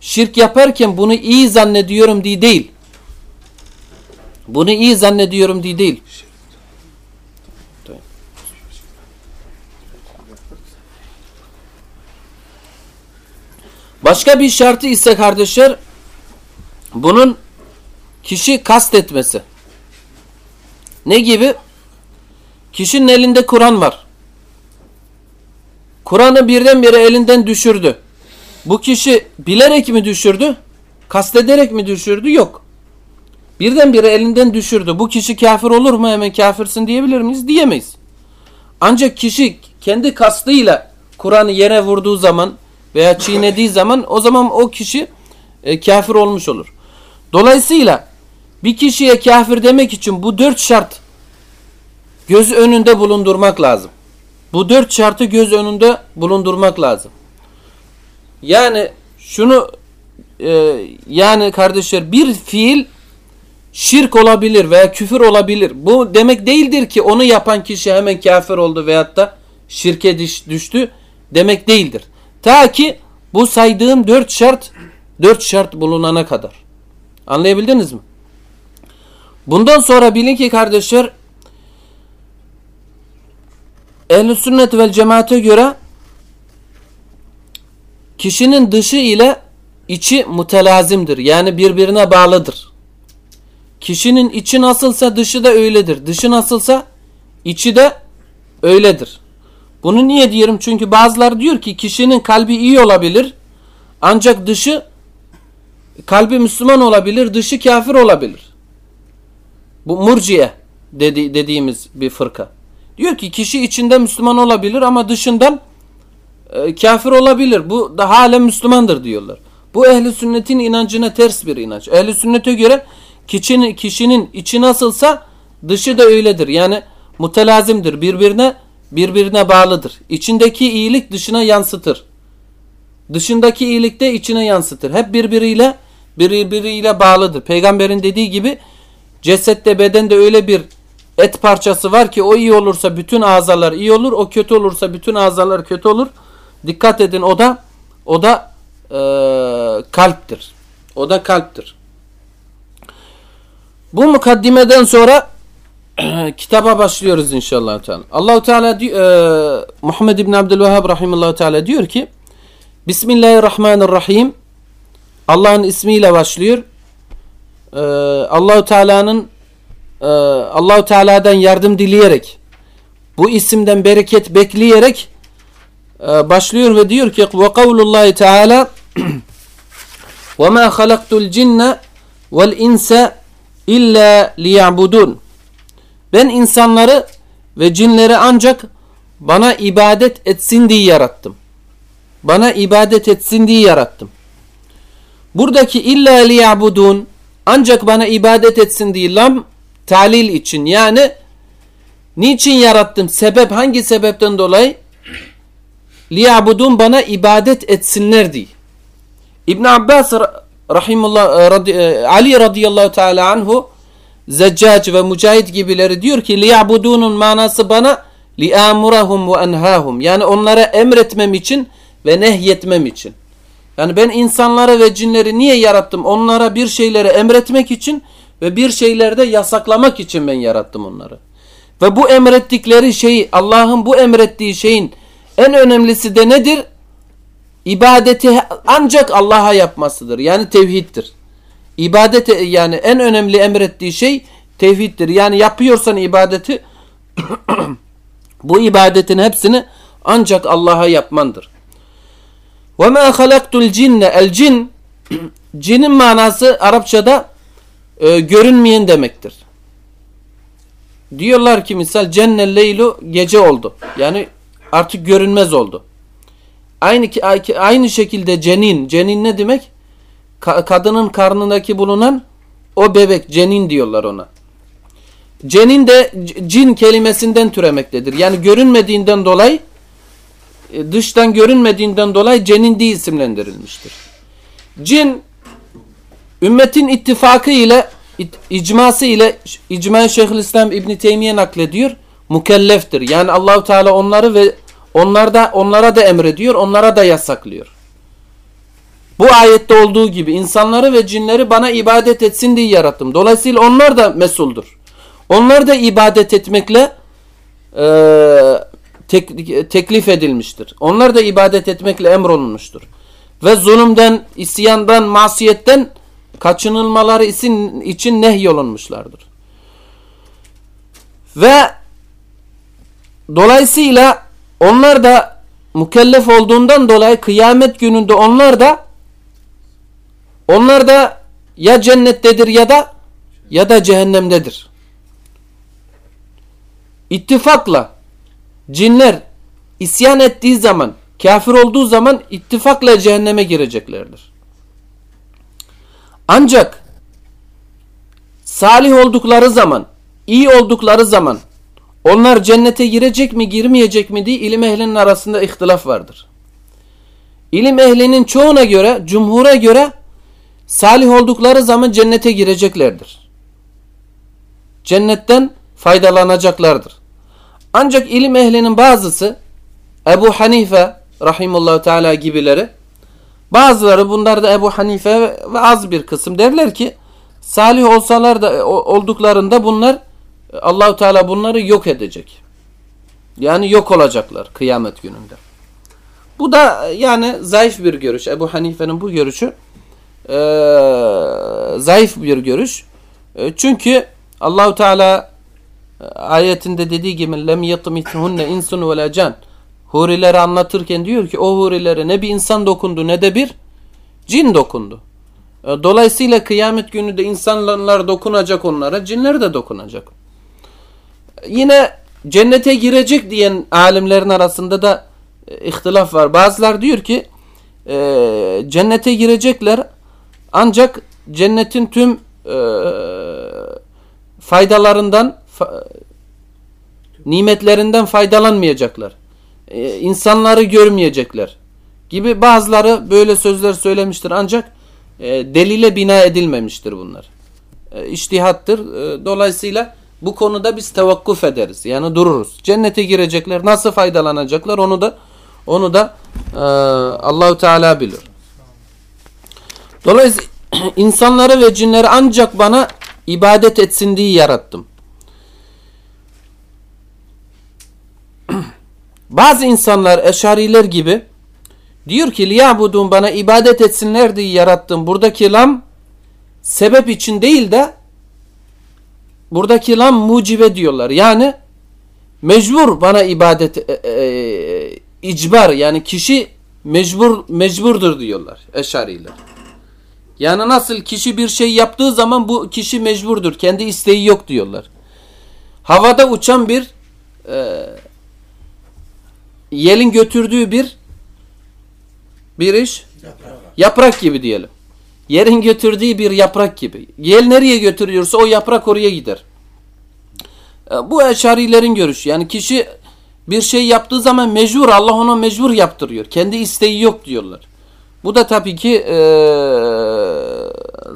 şirk yaparken bunu iyi zannediyorum diye değil. Bunu iyi zannediyorum diye değil. Başka bir şartı ise kardeşler bunun kişi kastetmesi. Ne gibi? Kişinin elinde Kur'an var. Kur'an'ı birdenbire elinden düşürdü. Bu kişi bilerek mi düşürdü? Kastederek mi düşürdü? Yok. Birdenbire elinden düşürdü. Bu kişi kafir olur mu? Hemen kafirsin diyebilir miyiz? Diyemeyiz. Ancak kişi kendi kastıyla Kur'an'ı yere vurduğu zaman veya çiğnediği zaman o zaman o kişi e, kafir olmuş olur. Dolayısıyla bir kişiye kafir demek için bu dört şart göz önünde bulundurmak lazım. Bu dört şartı göz önünde bulundurmak lazım. Yani şunu e, yani kardeşler bir fiil şirk olabilir veya küfür olabilir. Bu demek değildir ki onu yapan kişi hemen kafir oldu veyahut da şirke düştü demek değildir. Ta ki bu saydığım dört şart dört şart bulunana kadar. Anlayabildiniz mi? Bundan sonra bilin ki kardeşler ehl sünnet vel cemaate göre kişinin dışı ile içi mutelazimdir. Yani birbirine bağlıdır. Kişinin içi nasılsa dışı da öyledir. Dışı nasılsa içi de öyledir. Bunu niye diyorum? Çünkü bazıları diyor ki kişinin kalbi iyi olabilir ancak dışı kalbi Müslüman olabilir, dışı kafir olabilir. Bu murciye dedi, dediğimiz bir fırka. Diyor ki kişi içinde Müslüman olabilir ama dışından e, kafir olabilir. Bu da halen Müslümandır diyorlar. Bu ehli sünnetin inancına ters bir inanç. Ehli sünnete göre kişinin, kişinin içi nasılsa dışı da öyledir. Yani mutelazimdir. Birbirine birbirine bağlıdır. İçindeki iyilik dışına yansıtır. Dışındaki iyilik de içine yansıtır. Hep birbiriyle birbiriyle bağlıdır. Peygamberin dediği gibi cesette bedende öyle bir et parçası var ki o iyi olursa bütün azalar iyi olur. O kötü olursa bütün azalar kötü olur. Dikkat edin o da o da e, kalptir. O da kalptir. Bu mukaddimeden sonra <clears throat> kitaba başlıyoruz inşallah Teala. Allahu Teala e, Muhammed İbn Abdülvehhab rahimehullah Teala diyor ki Bismillahirrahmanirrahim. Allah'ın ismiyle başlıyor. Ee, Allahu Teala'nın e, Allahu Teala'dan yardım dileyerek bu isimden bereket bekleyerek e, başlıyor ve diyor ki ve kavlullahi Teala <clears throat> ve ma halaktul cinne vel insa illa liya'budun ben insanları ve cinleri ancak bana ibadet etsin diye yarattım. Bana ibadet etsin diye yarattım. Buradaki illa liyabudun ancak bana ibadet etsin diye lam talil için yani niçin yarattım? Sebep hangi sebepten dolayı? Liyabudun bana ibadet etsinler diye. İbn Abbas rahimullah e, radi, e, Ali radıyallahu teala anhu Zeccac ve Mücahit gibileri diyor ki liyabudunun manası bana liamurahum ve enhahum yani onlara emretmem için ve nehyetmem için. Yani ben insanları ve cinleri niye yarattım? Onlara bir şeyleri emretmek için ve bir şeylerde yasaklamak için ben yarattım onları. Ve bu emrettikleri şeyi Allah'ın bu emrettiği şeyin en önemlisi de nedir? İbadeti ancak Allah'a yapmasıdır. Yani tevhiddir. İbadet yani en önemli emrettiği şey tevhiddir. Yani yapıyorsan ibadeti <clears throat> bu ibadetin hepsini ancak Allah'a yapmandır. Ve ma halaktul cinne el cin cinin manası Arapçada e, görünmeyen demektir. Diyorlar ki misal cennel leylu gece oldu. Yani artık görünmez oldu. Aynı aynı şekilde cenin, cenin ne demek? Ka kadının karnındaki bulunan o bebek cenin diyorlar ona. Cenin de cin kelimesinden türemektedir. Yani görünmediğinden dolayı e, dıştan görünmediğinden dolayı cenin diye isimlendirilmiştir. Cin ümmetin ittifakı ile icması ile icma Şeyhülislam İbn Teymiye naklediyor. Mükelleftir. Yani Allahu Teala onları ve onlar da onlara da emrediyor, onlara da yasaklıyor. Bu ayette olduğu gibi insanları ve cinleri bana ibadet etsin diye yarattım. Dolayısıyla onlar da mesuldur. Onlar da ibadet etmekle e, tek, teklif edilmiştir. Onlar da ibadet etmekle emrolunmuştur. Ve zulümden, isyandan, masiyetten kaçınılmaları için, için nehyolunmuşlardır. Ve dolayısıyla onlar da mükellef olduğundan dolayı kıyamet gününde onlar da onlar da ya cennettedir ya da ya da cehennemdedir. İttifakla cinler isyan ettiği zaman, kafir olduğu zaman ittifakla cehenneme gireceklerdir. Ancak salih oldukları zaman, iyi oldukları zaman onlar cennete girecek mi girmeyecek mi diye ilim ehlinin arasında ihtilaf vardır. İlim ehlinin çoğuna göre, cumhura göre salih oldukları zaman cennete gireceklerdir. Cennetten faydalanacaklardır. Ancak ilim ehlinin bazısı Ebu Hanife rahimullahu teala gibileri bazıları bunlar da Ebu Hanife ve az bir kısım derler ki salih olsalar da olduklarında bunlar Allahu Teala bunları yok edecek. Yani yok olacaklar kıyamet gününde. Bu da yani zayıf bir görüş. Ebu Hanife'nin bu görüşü e, zayıf bir görüş. E, çünkü Allahu Teala ayetinde dediği gibi lem yatmithunne insun ve la can. Hurileri anlatırken diyor ki o hurilere ne bir insan dokundu ne de bir cin dokundu. E, dolayısıyla kıyamet günü de insanlar dokunacak onlara, cinler de dokunacak. Yine cennete girecek diyen alimlerin arasında da e, ihtilaf var. Bazılar diyor ki e, cennete girecekler ancak cennetin tüm e, faydalarından fa, nimetlerinden faydalanmayacaklar. E, insanları görmeyecekler gibi bazıları böyle sözler söylemiştir ancak delile bina edilmemiştir bunlar. E, dolayısıyla bu konuda biz tevakkuf ederiz. Yani dururuz. Cennete girecekler, nasıl faydalanacaklar onu da onu da e, Allahu Teala bilir. Dolayısıyla <clears throat> insanları ve cinleri ancak bana ibadet etsin diye yarattım. <clears throat> Bazı insanlar eşariler gibi diyor ki liyabudun bana ibadet etsinler diye yarattım. Buradaki lam sebep için değil de buradaki lam mucibe diyorlar. Yani mecbur bana ibadet e, e, icbar yani kişi mecbur mecburdur diyorlar eşariler. Yani nasıl kişi bir şey yaptığı zaman bu kişi mecburdur. Kendi isteği yok diyorlar. Havada uçan bir e, yelin götürdüğü bir bir iş yaprak. yaprak gibi diyelim. Yerin götürdüğü bir yaprak gibi. Yel nereye götürüyorsa o yaprak oraya gider. E, bu eşarilerin görüşü. Yani kişi bir şey yaptığı zaman mecbur Allah ona mecbur yaptırıyor. Kendi isteği yok diyorlar. Bu da tabii ki e,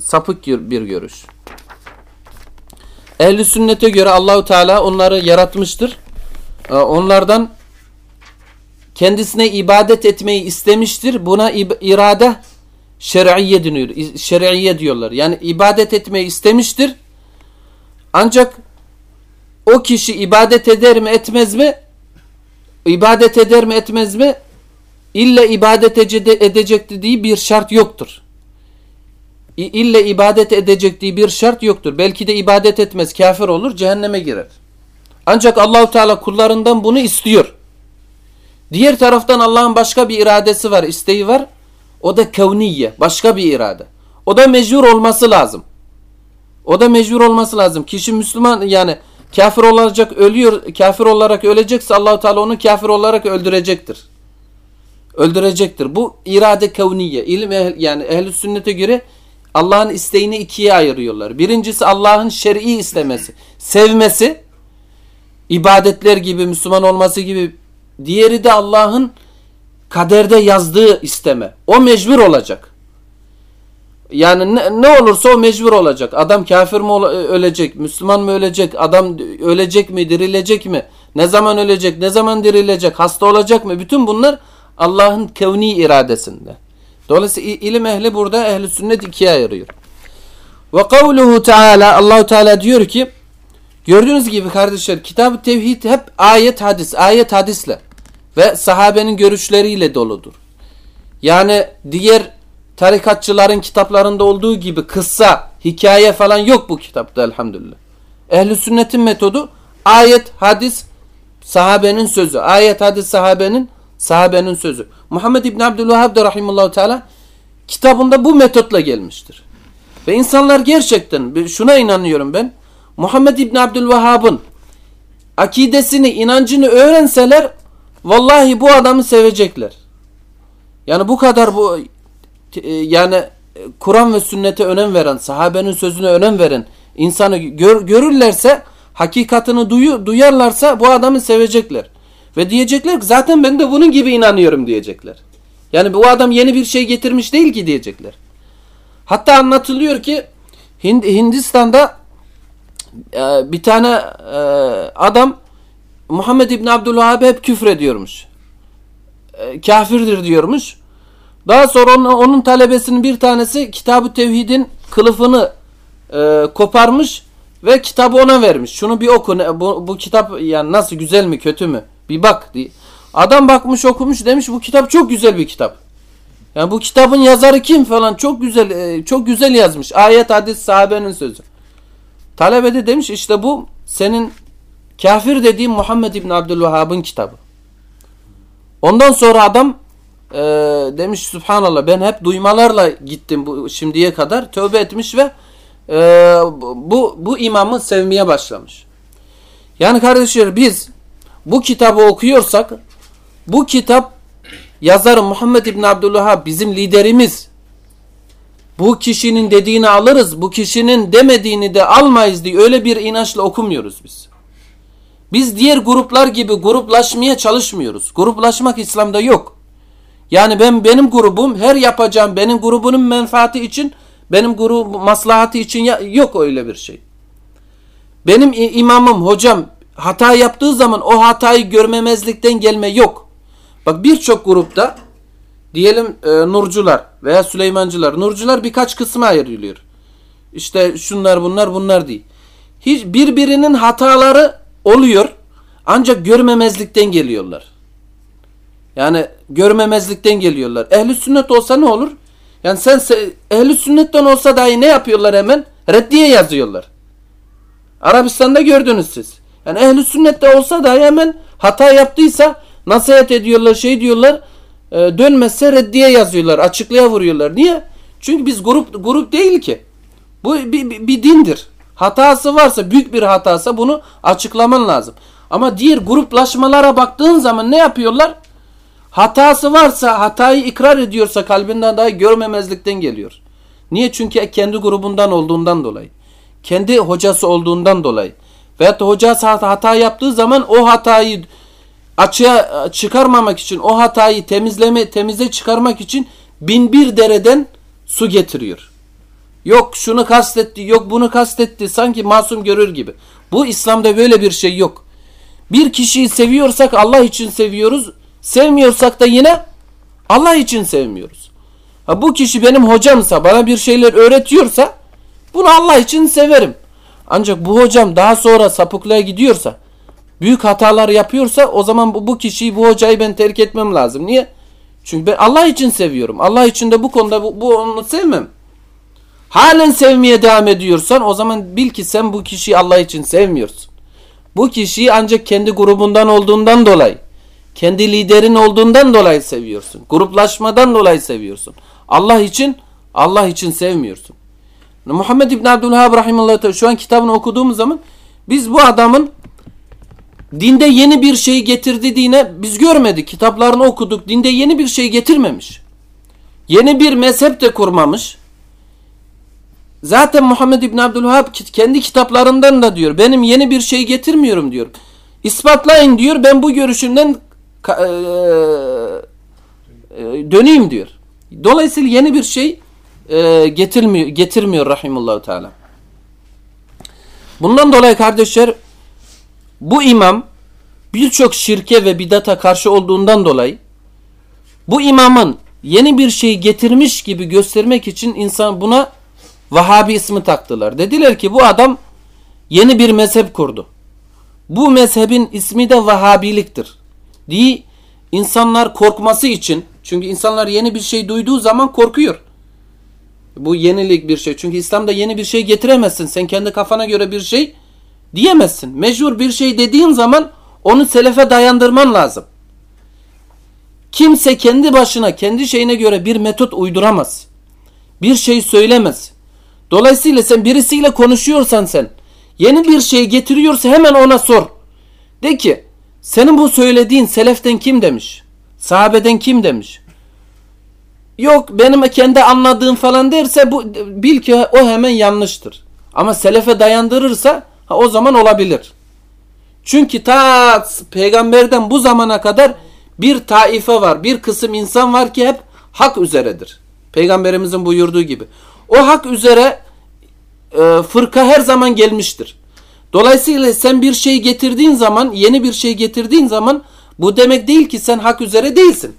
sapık bir görüş. Ehli sünnete göre Allahu Teala onları yaratmıştır. E, onlardan kendisine ibadet etmeyi istemiştir. Buna irade şer'iyye deniyor. Şer'iyye diyorlar. Yani ibadet etmeyi istemiştir. Ancak o kişi ibadet eder mi etmez mi? İbadet eder mi etmez mi? İlle ibadet edecek dediği bir şart yoktur. İlle ibadet edecek diye bir şart yoktur. Belki de ibadet etmez, kafir olur, cehenneme girer. Ancak Allahu Teala kullarından bunu istiyor. Diğer taraftan Allah'ın başka bir iradesi var, isteği var. O da kevniye, başka bir irade. O da mecbur olması lazım. O da mecbur olması lazım. Kişi Müslüman yani kafir olacak ölüyor, kafir olarak ölecekse Allahu Teala onu kafir olarak öldürecektir. Öldürecektir. Bu irade kevniye. İlim ehl, yani ehl sünnete göre Allah'ın isteğini ikiye ayırıyorlar. Birincisi Allah'ın şer'i istemesi, sevmesi, ibadetler gibi, Müslüman olması gibi. Diğeri de Allah'ın kaderde yazdığı isteme. O mecbur olacak. Yani ne, ne olursa o mecbur olacak. Adam kafir mi ölecek, Müslüman mı ölecek, adam ölecek mi, dirilecek mi, ne zaman ölecek, ne zaman dirilecek, hasta olacak mı? Bütün bunlar Allah'ın kevni iradesinde. Dolayısıyla ilim ehli burada ehli sünnet ikiye ayırıyor. Ve kavluhu Teala Allahu Teala diyor ki gördüğünüz gibi kardeşler kitab tevhid hep ayet hadis, ayet hadisle ve sahabenin görüşleriyle doludur. Yani diğer tarikatçıların kitaplarında olduğu gibi kıssa, hikaye falan yok bu kitapta elhamdülillah. Ehli sünnetin metodu ayet, hadis, sahabenin sözü. Ayet, hadis, sahabenin sahabenin sözü. Muhammed İbn Abdülvahhab da rahimullahu teala kitabında bu metotla gelmiştir. Ve insanlar gerçekten şuna inanıyorum ben. Muhammed İbn Abdülvahhab'ın akidesini, inancını öğrenseler vallahi bu adamı sevecekler. Yani bu kadar bu e, yani Kur'an ve sünnete önem veren, sahabenin sözüne önem veren insanı gör, görürlerse, hakikatını duyu, duyarlarsa bu adamı sevecekler. Ve diyecekler ki zaten ben de bunun gibi inanıyorum diyecekler. Yani bu adam yeni bir şey getirmiş değil ki diyecekler. Hatta anlatılıyor ki Hind Hindistan'da e, bir tane e, adam Muhammed İbni Abdülvahhab'e hep küfür ediyormuş. E, kafirdir diyormuş. Daha sonra onun, onun talebesinin bir tanesi Kitab-ı Tevhid'in kılıfını e, koparmış ve kitabı ona vermiş. Şunu bir oku. Bu, bu kitap yani nasıl güzel mi kötü mü? Bir bak diye. Adam bakmış okumuş demiş bu kitap çok güzel bir kitap. Yani bu kitabın yazarı kim falan çok güzel e, çok güzel yazmış. Ayet hadis sahabenin sözü. Talebe de demiş işte bu senin kafir dediğin Muhammed İbn Abdülvehhab'ın kitabı. Ondan sonra adam e, demiş subhanallah ben hep duymalarla gittim bu şimdiye kadar. Tövbe etmiş ve e, bu bu imamı sevmeye başlamış. Yani kardeşler biz bu kitabı okuyorsak bu kitap yazarım Muhammed İbn Abdülvahhab bizim liderimiz. Bu kişinin dediğini alırız, bu kişinin demediğini de almayız diye öyle bir inançla okumuyoruz biz. Biz diğer gruplar gibi gruplaşmaya çalışmıyoruz. Gruplaşmak İslam'da yok. Yani ben benim grubum her yapacağım benim grubunun menfaati için benim grup maslahatı için ya, yok öyle bir şey. Benim imamım, hocam hata yaptığı zaman o hatayı görmemezlikten gelme yok. Bak birçok grupta diyelim e, nurcular veya Süleymancılar. Nurcular birkaç kısma ayrılıyor. İşte şunlar bunlar bunlar değil. Hiç birbirinin hataları oluyor ancak görmemezlikten geliyorlar. Yani görmemezlikten geliyorlar. Ehli sünnet olsa ne olur? Yani sen ehli sünnetten olsa dahi ne yapıyorlar hemen? Reddiye yazıyorlar. Arabistan'da gördünüz siz. Yani ehli sünnette olsa dahi hemen hata yaptıysa nasihat ediyorlar, şey diyorlar. E, dönmezse reddiye yazıyorlar, açıklığa vuruyorlar. Niye? Çünkü biz grup grup değil ki. Bu bir, bir, bir dindir. Hatası varsa, büyük bir hatası bunu açıklaman lazım. Ama diğer gruplaşmalara baktığın zaman ne yapıyorlar? Hatası varsa, hatayı ikrar ediyorsa kalbinden dahi görmemezlikten geliyor. Niye? Çünkü kendi grubundan olduğundan dolayı. Kendi hocası olduğundan dolayı. Veyahut da hocası hata yaptığı zaman o hatayı açığa çıkarmamak için, o hatayı temizleme, temize çıkarmak için bin bir dereden su getiriyor. Yok şunu kastetti, yok bunu kastetti. Sanki masum görür gibi. Bu İslam'da böyle bir şey yok. Bir kişiyi seviyorsak Allah için seviyoruz. Sevmiyorsak da yine Allah için sevmiyoruz. Ha, bu kişi benim hocamsa, bana bir şeyler öğretiyorsa bunu Allah için severim. Ancak bu hocam daha sonra sapıklığa gidiyorsa, büyük hatalar yapıyorsa o zaman bu, bu kişiyi, bu hocayı ben terk etmem lazım. Niye? Çünkü ben Allah için seviyorum. Allah için de bu konuda bu, bu onu sevmem. Halen sevmeye devam ediyorsan o zaman bil ki sen bu kişiyi Allah için sevmiyorsun. Bu kişiyi ancak kendi grubundan olduğundan dolayı, kendi liderin olduğundan dolayı seviyorsun. Gruplaşmadan dolayı seviyorsun. Allah için Allah için sevmiyorsun. Muhammed İbn Abdülhab Rahimullah şu an kitabını okuduğumuz zaman biz bu adamın dinde yeni bir şey getirdiğine biz görmedik. Kitaplarını okuduk. Dinde yeni bir şey getirmemiş. Yeni bir mezhep de kurmamış. Zaten Muhammed İbn Abdülhab kendi kitaplarından da diyor. Benim yeni bir şey getirmiyorum diyor. İspatlayın diyor. Ben bu görüşümden e, e, döneyim diyor. Dolayısıyla yeni bir şey e, getirmiyor, getirmiyor rahimullahu teala. Bundan dolayı kardeşler bu imam birçok şirke ve bidata karşı olduğundan dolayı bu imamın yeni bir şey getirmiş gibi göstermek için insan buna Vahabi ismi taktılar. Dediler ki bu adam yeni bir mezhep kurdu. Bu mezhebin ismi de Vahabiliktir. Diye insanlar korkması için çünkü insanlar yeni bir şey duyduğu zaman korkuyor. Bu yenilik bir şey. Çünkü İslam'da yeni bir şey getiremezsin. Sen kendi kafana göre bir şey diyemezsin. Mecbur bir şey dediğin zaman onu selefe dayandırman lazım. Kimse kendi başına, kendi şeyine göre bir metot uyduramaz. Bir şey söylemez. Dolayısıyla sen birisiyle konuşuyorsan sen, yeni bir şey getiriyorsa hemen ona sor. De ki, senin bu söylediğin seleften kim demiş? Sahabeden kim demiş? Yok benim kendi anladığım falan derse bu bil ki o hemen yanlıştır. Ama selefe dayandırırsa ha, o zaman olabilir. Çünkü ta peygamberden bu zamana kadar bir taife var. Bir kısım insan var ki hep hak üzeredir. Peygamberimizin buyurduğu gibi. O hak üzere e, fırka her zaman gelmiştir. Dolayısıyla sen bir şey getirdiğin zaman, yeni bir şey getirdiğin zaman bu demek değil ki sen hak üzere değilsin.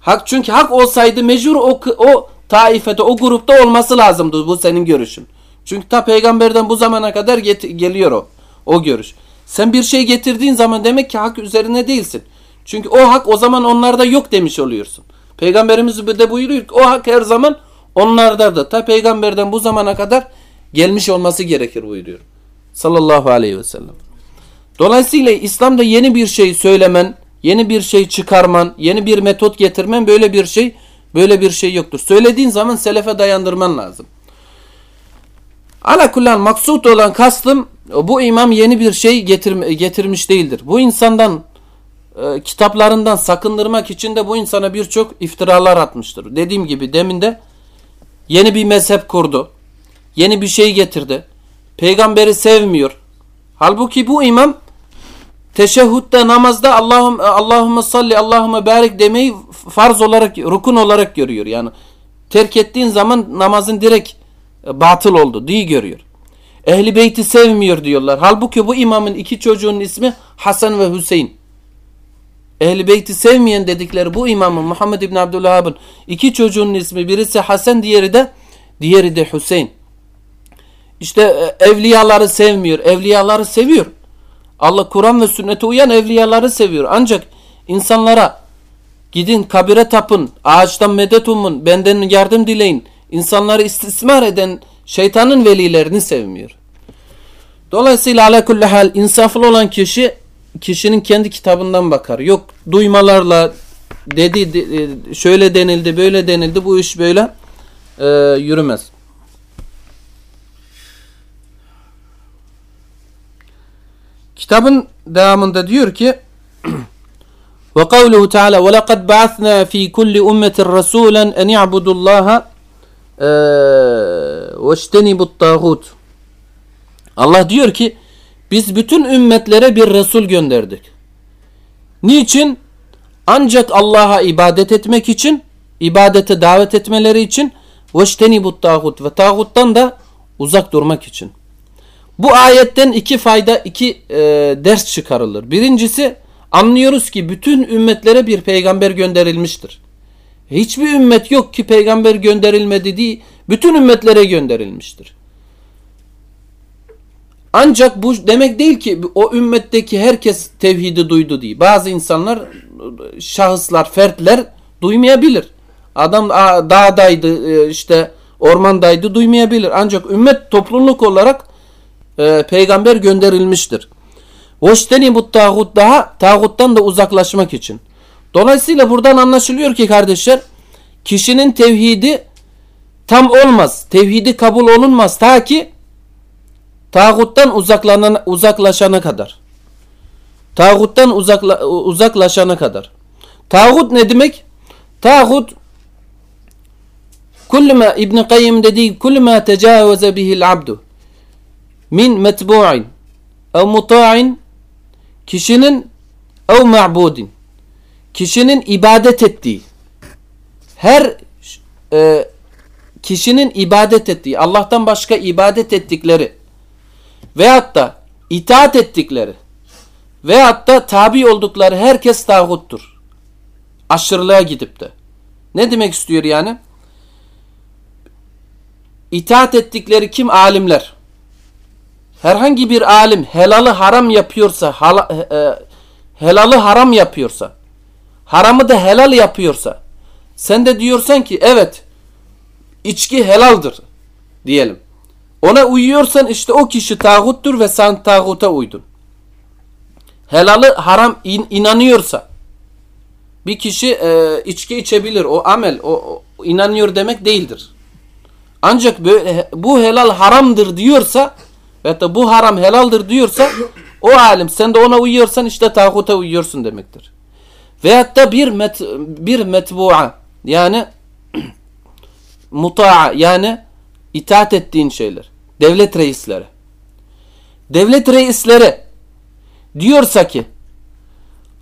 Hak çünkü hak olsaydı mecbur o, o taifede, o grupta olması lazımdı bu senin görüşün. Çünkü ta peygamberden bu zamana kadar geliyor o, o görüş. Sen bir şey getirdiğin zaman demek ki hak üzerine değilsin. Çünkü o hak o zaman onlarda yok demiş oluyorsun. Peygamberimiz de buyuruyor ki o hak her zaman onlarda da ta peygamberden bu zamana kadar gelmiş olması gerekir buyuruyor. Sallallahu aleyhi ve sellem. Dolayısıyla İslam'da yeni bir şey söylemen, yeni bir şey çıkarman, yeni bir metot getirmen böyle bir şey böyle bir şey yoktur. Söylediğin zaman selefe dayandırman lazım. Ala kullan maksut olan kastım bu imam yeni bir şey getir, getirmiş değildir. Bu insandan e, kitaplarından sakındırmak için de bu insana birçok iftiralar atmıştır. Dediğim gibi demin de yeni bir mezhep kurdu. Yeni bir şey getirdi. Peygamberi sevmiyor. Halbuki bu imam teşehhütte namazda Allahum Allahumme salli Allahumme barik demeyi farz olarak rukun olarak görüyor. Yani terk ettiğin zaman namazın direkt e, batıl oldu diye görüyor. Ehli beyti sevmiyor diyorlar. Halbuki bu imamın iki çocuğunun ismi Hasan ve Hüseyin. Ehli beyti sevmeyen dedikleri bu imamın Muhammed İbn Abdülhab'ın iki çocuğunun ismi birisi Hasan diğeri de diğeri de Hüseyin. İşte e, evliyaları sevmiyor. Evliyaları seviyor. Allah Kur'an ve sünnete uyan evliyaları seviyor. Ancak insanlara gidin kabire tapın, ağaçtan medet umun, benden yardım dileyin. İnsanları istismar eden şeytanın velilerini sevmiyor. Dolayısıyla ala kulli hal insaflı olan kişi kişinin kendi kitabından bakar. Yok duymalarla dedi e, şöyle denildi böyle denildi bu iş böyle e, yürümez. Kitabın devamında diyor ki <clears throat> ve kavluhu teala ve lekad ba'athna fi kulli ummetin rasulen en ya'budullaha ve iştenibut tağut Allah diyor ki biz bütün ümmetlere bir Resul gönderdik. Niçin? Ancak Allah'a ibadet etmek için, ibadete davet etmeleri için bu tağut ve tağuttan da uzak durmak için. Bu ayetten iki fayda, iki e, ders çıkarılır. Birincisi anlıyoruz ki bütün ümmetlere bir peygamber gönderilmiştir. Hiçbir ümmet yok ki peygamber gönderilmedi diye bütün ümmetlere gönderilmiştir. Ancak bu demek değil ki o ümmetteki herkes tevhidi duydu diye. Bazı insanlar, şahıslar, fertler duymayabilir. Adam dağdaydı, e, işte ormandaydı duymayabilir. Ancak ümmet topluluk olarak e, peygamber gönderilmiştir. Bu tağut daha tağuttan da uzaklaşmak için. Dolayısıyla buradan anlaşılıyor ki kardeşler kişinin tevhidi tam olmaz. Tevhidi kabul olunmaz ta ki tağuttan uzaklanan, uzaklaşana kadar. Tağuttan uzakla, uzaklaşana kadar. Tağut ne demek? Tağut kulluma İbn Kayyim dediği kulluma tecavüze bihil abdu min metbu'in ev muta'in kişinin ev ma'budin kişinin ibadet ettiği her e, kişinin ibadet ettiği Allah'tan başka ibadet ettikleri veyahut da itaat ettikleri veyahut da tabi oldukları herkes tağuttur. Aşırılığa gidip de. Ne demek istiyor yani? İtaat ettikleri kim? Alimler. Herhangi bir alim helalı haram yapıyorsa, hala, e, e helalı haram yapıyorsa, haramı da helal yapıyorsa, sen de diyorsan ki evet içki helaldir diyelim. Ona uyuyorsan işte o kişi tağuttur ve sen tağuta uydun. Helalı haram in, inanıyorsa bir kişi e, içki içebilir. O amel, o, o inanıyor demek değildir. Ancak böyle, bu helal haramdır diyorsa ve da bu haram helaldir diyorsa o alim sen de ona uyuyorsan işte tağuta uyuyorsun demektir. Veyahut da bir met, bir metbu'a yani <clears throat> muta'a yani itaat ettiğin şeyler. Devlet reisleri. Devlet reisleri diyorsa ki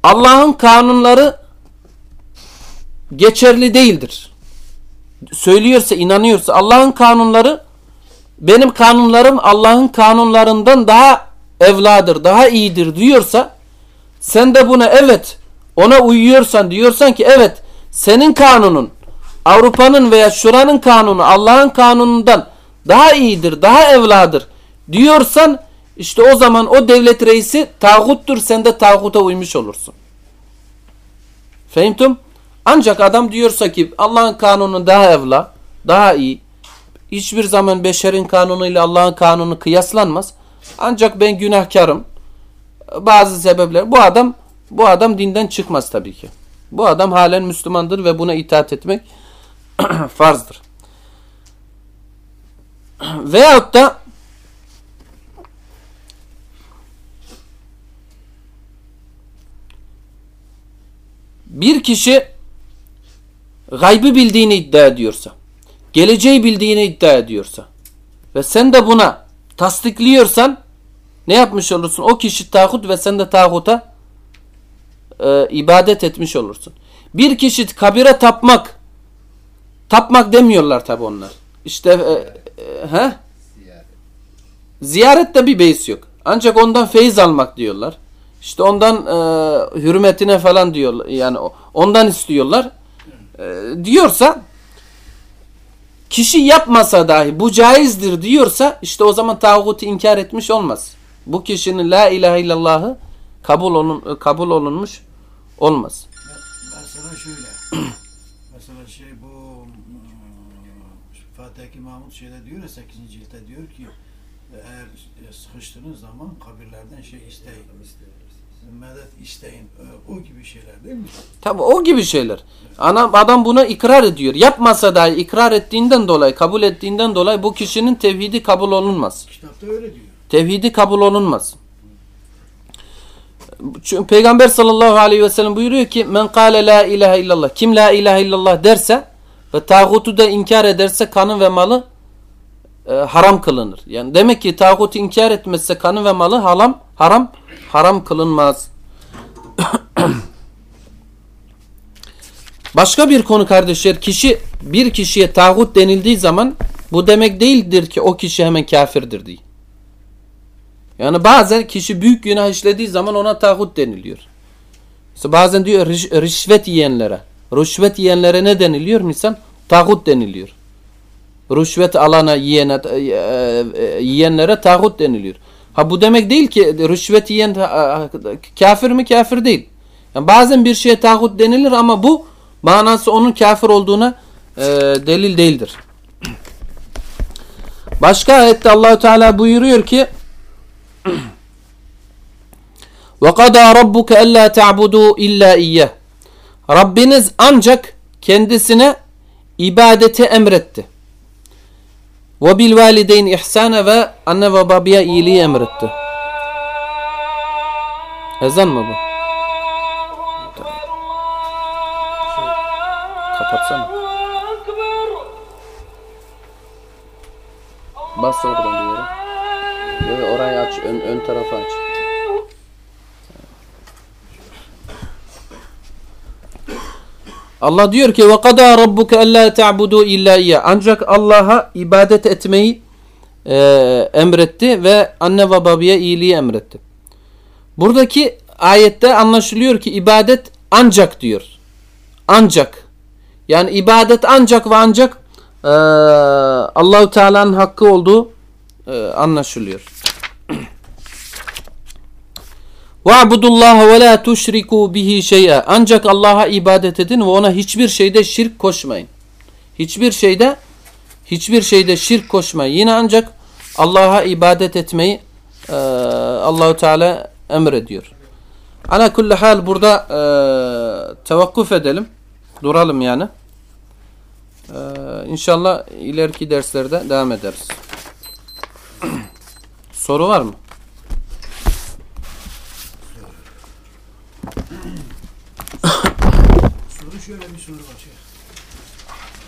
Allah'ın kanunları geçerli değildir. Söylüyorsa, inanıyorsa Allah'ın kanunları benim kanunlarım Allah'ın kanunlarından daha evladır, daha iyidir diyorsa sen de buna evet ona uyuyorsan diyorsan ki evet senin kanunun Avrupa'nın veya şuranın kanunu Allah'ın kanunundan daha iyidir, daha evladır diyorsan işte o zaman o devlet reisi tağuttur sen de tağuta uymuş olursun. Fehimtum? Ancak adam diyorsa ki Allah'ın kanunu daha evla, daha iyi. Hiçbir zaman beşerin kanunuyla Allah'ın kanunu kıyaslanmaz. Ancak ben günahkarım. Bazı sebepler. Bu adam bu adam dinden çıkmaz tabii ki. Bu adam halen Müslümandır ve buna itaat etmek <clears throat> farzdır. <clears throat> Veyahut da bir kişi gaybı bildiğini iddia ediyorsa, geleceği bildiğini iddia ediyorsa ve sen de buna tasdikliyorsan ne yapmış olursun? O kişi tağut ve sen de tağuta e, ibadet etmiş olursun. Bir kişi kabire tapmak tapmak demiyorlar tabi onlar. İşte e, e, he? Ziyarette bir beis yok. Ancak ondan feyiz almak diyorlar. İşte ondan e, hürmetine falan diyorlar. Yani ondan istiyorlar. E, diyorsa kişi yapmasa dahi bu caizdir diyorsa işte o zaman tağutu inkar etmiş olmaz. Bu kişinin la ilahe illallahı kabul olun kabul olunmuş olmaz. Mesela şöyle. mesela şey bu hmm, Fatih Mahmut şeyde diyor ya 8. ciltte diyor ki eğer e, sıkıştığınız zaman kabirlerden şey isteyin. Medet isteyin. E, O gibi şeyler değil mi? Tabi o gibi şeyler. Ana, adam buna ikrar ediyor. Yapmasa dahi ikrar ettiğinden dolayı, kabul ettiğinden dolayı bu kişinin tevhidi kabul olunmaz. Kitapta öyle diyor. Tevhidi kabul olunmaz. Çünkü Peygamber sallallahu aleyhi ve sellem buyuruyor ki men kâle la ilahe illallah. Kim la ilahe illallah derse ve tağutu da inkar ederse kanı ve malı e, haram kılınır. Yani demek ki tağutu inkar etmezse kanı ve malı haram haram haram kılınmaz. <coughs> Başka bir konu kardeşler kişi bir kişiye tağut denildiği zaman bu demek değildir ki o kişi hemen kafirdir diye. Yani bazen kişi büyük günah işlediği zaman ona tağut deniliyor. İşte bazen diyor riş, rişvet yiyenlere. Rüşvet yiyenlere ne deniliyor? Misal tağut deniliyor. Rüşvet alana yiyene, e, e, yiyenlere tağut deniliyor. Ha bu demek değil ki rüşvet yiyen e, kafir mi kafir değil. Yani bazen bir şeye tağut denilir ama bu manası onun kafir olduğuna e, delil değildir. Başka ayette Allahu Teala buyuruyor ki وَقَدَى رَبُّكَ أَلَّا تَعْبُدُوا إِلَّا إِيَّهِ Rabbiniz ancak kendisine ibadeti emretti. Ve bil valideyn ihsana ve anne ve babaya iyiliği emretti. Ezan mı bu? Kapatsana. Bas oradan bir yere. Orayı aç, ön, ön tarafı aç. Allah diyor ki ve kadâ rabbuke ellâ ta'budu illa iyyâ. Ancak Allah'a ibadet etmeyi e, emretti ve anne ve babaya iyiliği emretti. Buradaki ayette anlaşılıyor ki ibadet ancak diyor. Ancak. Yani ibadet ancak ve ancak e, Allahu Teala'nın hakkı olduğu e, anlaşılıyor. Va'budullaha ve la tuşriku bihi şey'a. Ancak Allah'a ibadet edin ve ona hiçbir şeyde şirk koşmayın. Hiçbir şeyde hiçbir şeyde şirk koşmayın. Yine ancak Allah'a ibadet etmeyi e, Allahu Teala emrediyor. Ala kulli hal burada e, tevakkuf edelim. Duralım yani. E, inşallah ileriki derslerde devam ederiz. <clears throat> Soru var mı? Soru şöyle bir soru var. Şeyh.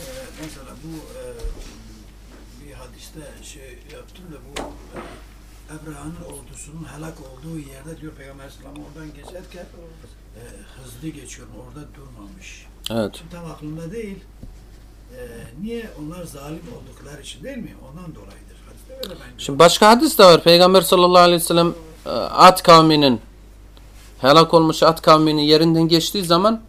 Ee, mesela bu e, bir hadiste şey yaptım da bu e, Ebraha'nın ordusunun helak olduğu yerde diyor Peygamber Aleyhisselam oradan geçerken e, hızlı geçiyor. Orada durmamış. Evet. Şimdi tam aklımda değil. E, niye onlar zalim oldukları için değil mi? Ondan dolayıdır. Hadiste öyle bence. Şimdi başka hadis de var. Peygamber sallallahu aleyhi ve sellem e, at kavminin helak olmuş at kavminin yerinden geçtiği zaman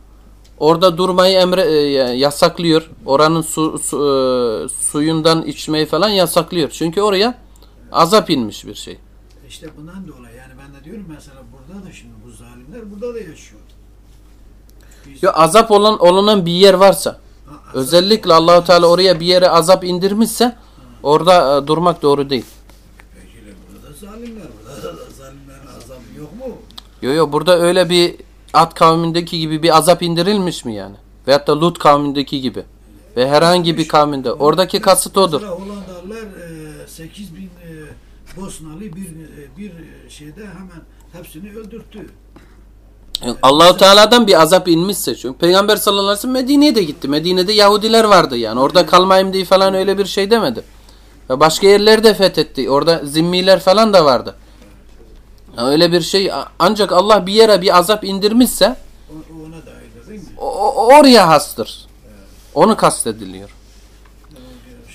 orada durmayı emre e, yasaklıyor. Oranın su, su, e, suyundan içmeyi falan yasaklıyor. Çünkü oraya azap inmiş bir şey. İşte bundan dolayı yani ben de diyorum mesela burada da şimdi bu zalimler burada da yaşıyor. Biz- Yo, azap olan olunan bir yer varsa Ha, azap- özellikle Allahu Teala oraya bir yere azap indirmişse orada e, durmak doğru değil. Peki burada da zalimler, burada da zalimlerin azabı yok mu? Yo yo burada öyle bir at kavmindeki gibi bir azap indirilmiş mi yani? Veyahut da Lut kavmindeki gibi. Ve herhangi bir kavminde. Oradaki kasıt odur. Hollandalılar e, 8 bin e, Bosnalı bir e, bir şeyde hemen hepsini öldürttü. Allahu Teala'dan bir azap inmişse çünkü Peygamber sallallahu aleyhi ve sellem Medine'ye de gitti. Medine'de Yahudiler vardı yani. Orada kalmayayım diye falan öyle bir şey demedi. Ve başka yerleri de fethetti. Orada zimmiler falan da vardı. Öyle bir şey ancak Allah bir yere bir azap indirmişse ona da ayrı değil mi? o, oraya hastır. Onu kastediliyor.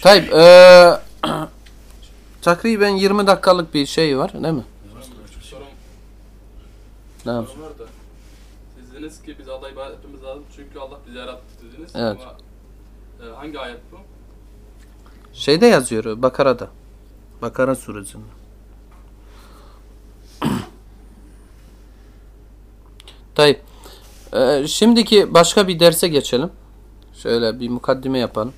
Tayyip ee, <clears throat> takriben 20 dakikalık bir şey var değil mi? Sorum var da. Siz dediniz ki biz Allah'a ibadet etmemiz lazım çünkü Allah bizi yarattı dediniz. Evet. Ama e, hangi ayet bu? Şeyde yazıyor Bakara'da. Bakara suresinde. <coughs> Tayyip. Ee, şimdiki başka bir derse geçelim. Şöyle bir mukaddime yapalım.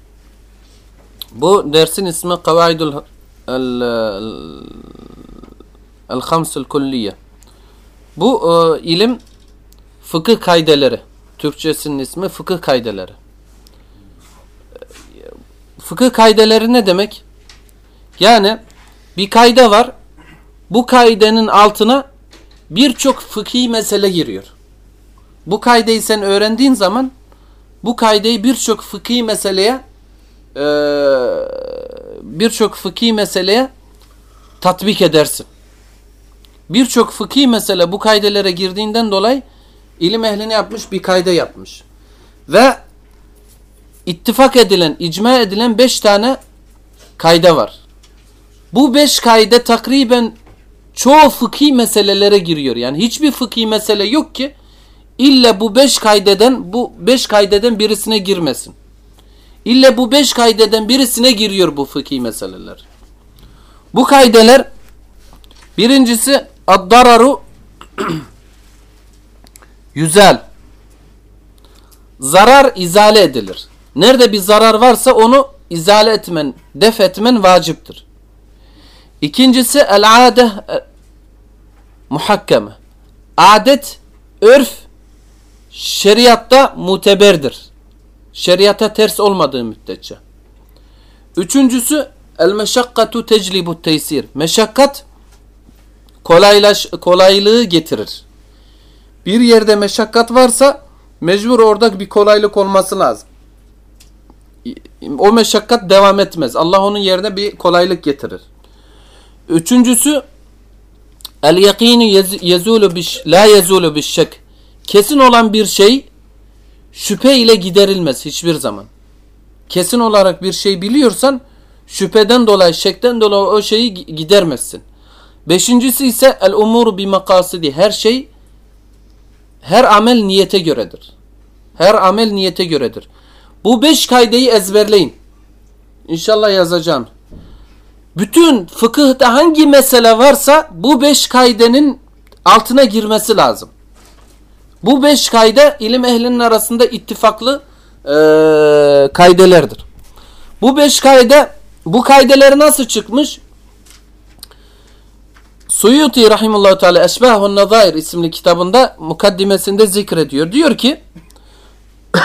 Bu dersin ismi Kavaidul el, el Kulliye. Bu e, ilim fıkıh kaydeleri. Türkçesinin ismi fıkıh kaydeleri. Fıkıh kaydeleri ne demek? Yani bir kayda var. Bu kaydenin altına birçok fıkhi mesele giriyor. Bu kaydeyi sen öğrendiğin zaman bu kaydeyi birçok fıkhi meseleye e, birçok fıkhi meseleye tatbik edersin. Birçok fıkhi mesele bu kaydelere girdiğinden dolayı ilim ehline yapmış bir kayda yapmış. Ve ittifak edilen, icma edilen beş tane kayda var. Bu beş kayda takriben çoğu fıkhi meselelere giriyor. Yani hiçbir fıkhi mesele yok ki illa bu beş kaydeden bu beş kaydeden birisine girmesin. İlla bu beş kaydeden birisine giriyor bu fıkhi meseleler. Bu kaydeler birincisi ad-dararu <clears throat> yüzel. Zarar izale edilir. Nerede bir zarar varsa onu izale etmen, def etmen vaciptir. İkincisi el-ade muhakkeme. Adet, örf şeriatta muteberdir. Şeriata ters olmadığı müddetçe. Üçüncüsü el-meşakkatu teclibu teysir. Meşakkat kolaylaş, kolaylığı getirir. Bir yerde meşakkat varsa mecbur orada bir kolaylık olması lazım. O meşakkat devam etmez. Allah onun yerine bir kolaylık getirir. Üçüncüsü el yakinu yezulu biş la yezulu biş şek. Kesin olan bir şey şüphe ile giderilmez hiçbir zaman. Kesin olarak bir şey biliyorsan şüpheden dolayı, şekten dolayı o şeyi gidermezsin. Beşincisi ise el umuru bi makasidi. Her şey her amel niyete göredir. Her amel niyete göredir. Bu beş kaydeyi ezberleyin. İnşallah yazacağım. Bütün fıkıhta hangi mesele varsa bu beş kaydenin altına girmesi lazım. Bu beş kayda ilim ehlinin arasında ittifaklı e, kaydelerdir. Bu beş kayda bu kaydeler nasıl çıkmış? Suyuti rahimullahu teala Esbahun Nazair isimli kitabında mukaddimesinde zikrediyor. Diyor ki <coughs>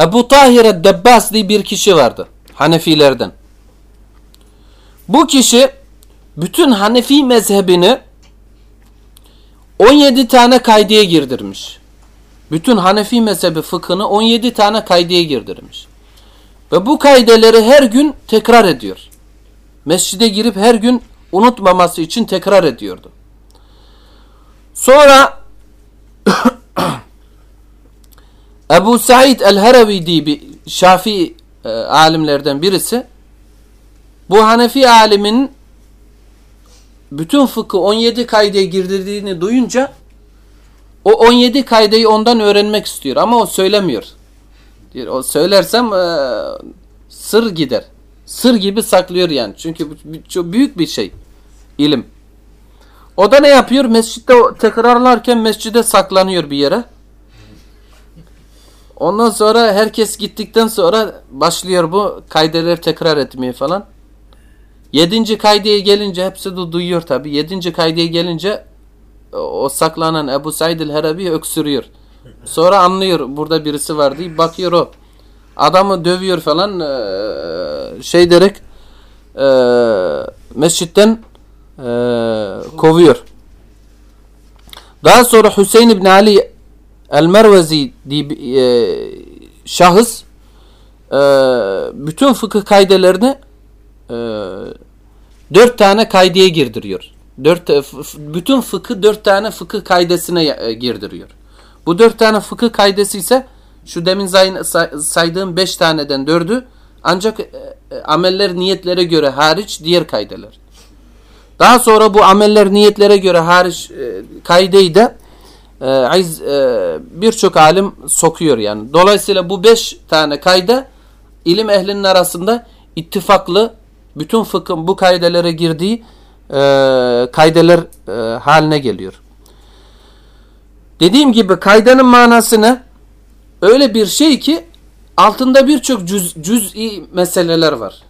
Ebu Tahir Debbas diye bir kişi vardı. Hanefilerden. Bu kişi bütün Hanefi mezhebini 17 tane kaydeye girdirmiş. Bütün Hanefi mezhebi fıkhını 17 tane kaydeye girdirmiş. Ve bu kaydeleri her gün tekrar ediyor. Mescide girip her gün unutmaması için tekrar ediyordu. Sonra <coughs> Ebu Said el-Haravi diye bir Şafii e, alimlerden birisi bu Hanefi alimin bütün fıkı 17 kaydeye girdirdiğini duyunca o 17 kaydeyi ondan öğrenmek istiyor ama o söylemiyor. Diyor, o söylersem e, sır gider. Sır gibi saklıyor yani. Çünkü çok büyük bir şey. ilim. O da ne yapıyor? Mescitte tekrarlarken mescide saklanıyor bir yere. Ondan sonra herkes gittikten sonra başlıyor bu kaydeleri tekrar etmeye falan. Yedinci kaydeye gelince hepsi de duyuyor tabi. Yedinci kaydeye gelince o saklanan Ebu Said el-Herabi öksürüyor. Sonra anlıyor burada birisi var diye bakıyor o. Adamı dövüyor falan şey derek mescitten kovuyor. Daha sonra Hüseyin İbni Ali El-Mervezi diye bir, e, şahıs e, bütün fıkıh kaydelerini e, dört tane kaydeye girdiriyor. Dört, e, bütün fıkı dört tane fıkıh kaydesine e, girdiriyor. Bu dört tane fıkıh kaydesi ise şu demin say- say- saydığım beş taneden dördü ancak e, ameller niyetlere göre hariç diğer kaydeler. Daha sonra bu ameller niyetlere göre hariç kaydeyi de e, e, birçok alim sokuyor yani. Dolayısıyla bu beş tane kayda ilim ehlinin arasında ittifaklı bütün fıkhın bu kaydelere girdiği e, kaydeler e, haline geliyor. Dediğim gibi kaydanın manasını öyle bir şey ki altında birçok cüz, cüz'i meseleler var.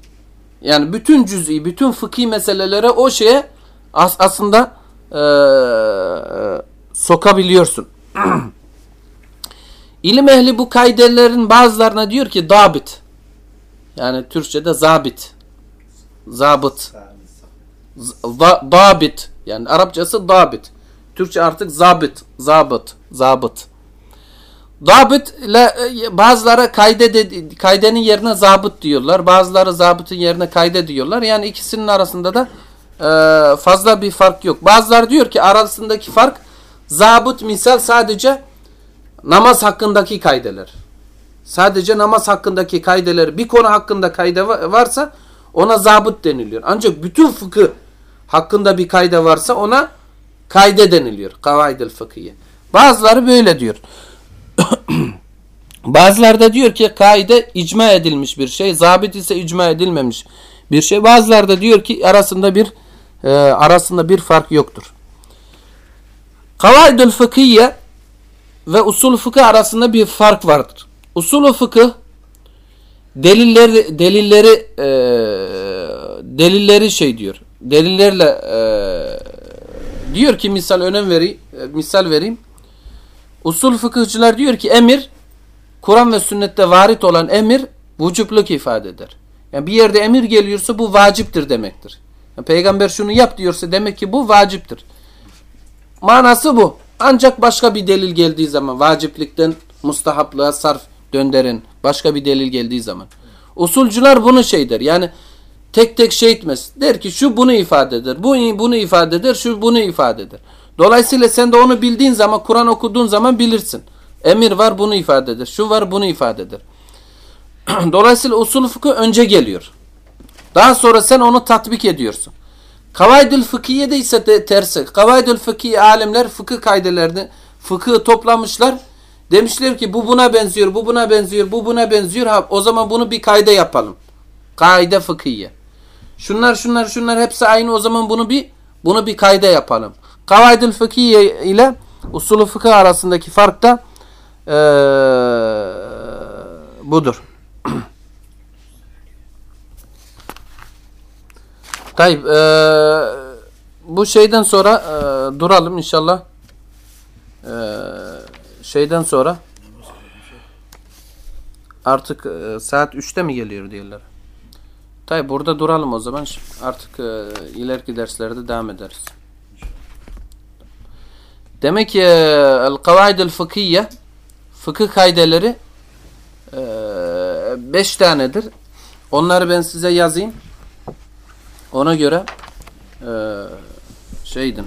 Yani bütün cüz'i, bütün fıkhi meselelere o şeye as, aslında e, sokabiliyorsun. <clears throat> İlim ehli bu kaidelerin bazılarına diyor ki dabit. Yani Türkçe'de zabit. Zabıt. Z- dabit. Yani Arapçası dabit. Türkçe artık zabit. Zabıt. Zabıt. Zabıt ile e, bazıları kayde dedi, kaydenin yerine zabıt diyorlar. Bazıları zabıtın yerine kayde diyorlar. Yani ikisinin arasında da e, fazla bir fark yok. Bazıları diyor ki arasındaki fark zabıt misal sadece namaz hakkındaki kaydeler. Sadece namaz hakkındaki kaydeler bir konu hakkında kayde va- varsa ona zabıt deniliyor. Ancak bütün fıkıh hakkında bir kayde varsa ona kayde deniliyor. Kavaidel fıkhiye. Bazıları böyle diyor. <coughs> Bazıları da diyor ki kaide icma edilmiş bir şey. Zabit ise icma edilmemiş bir şey. Bazıları da diyor ki arasında bir e, arasında bir fark yoktur. Kavaidül fıkhiye ve usul fıkıh arasında bir fark vardır. Usul fıkıh delilleri delilleri e, delilleri şey diyor. Delillerle e, diyor ki misal önem vereyim, e, misal vereyim. Usul fıkıhçılar diyor ki emir Kur'an ve sünnette varit olan emir vücubluk ifade eder. Yani bir yerde emir geliyorsa bu vaciptir demektir. Yani peygamber şunu yap diyorsa demek ki bu vaciptir. Manası bu. Ancak başka bir delil geldiği zaman vaciplikten mustahaplığa sarf dönderen başka bir delil geldiği zaman. Usulcular bunu şey der. Yani tek tek şey etmez. Der ki şu bunu ifade eder. Bu bunu ifade eder. Şu bunu ifade eder. Dolayısıyla sen de onu bildiğin zaman Kur'an okuduğun zaman bilirsin. Emir var bunu ifade eder. Şu var bunu ifade eder. <clears throat> Dolayısıyla usul fıkıh önce geliyor. Daha sonra sen onu tatbik ediyorsun. Kavaydül fıkhiye de ise de tersi. Kavaydül fıkhiye alimler fıkıh kaidelerini fıkıhı toplamışlar. Demişler ki bu buna benziyor, bu buna benziyor, bu buna benziyor. Ha, o zaman bunu bir kayda yapalım. Kaide fıkhiye. Şunlar şunlar şunlar hepsi aynı o zaman bunu bir bunu bir kayda yapalım. Kavaydül fıkhiye ile usulü fıkıh arasındaki fark da ee, budur. <clears throat> Tayyip e, bu şeyden sonra e, duralım inşallah. E, şeyden sonra artık e, saat 3'te mi geliyor diyorlar. Tayyip burada duralım o zaman. Artık e, ileriki derslerde devam ederiz. Demek ki el-kavaid fıkhiye fıkıh kaideleri 5 tanedir. Onları ben size yazayım. Ona göre e, şeydim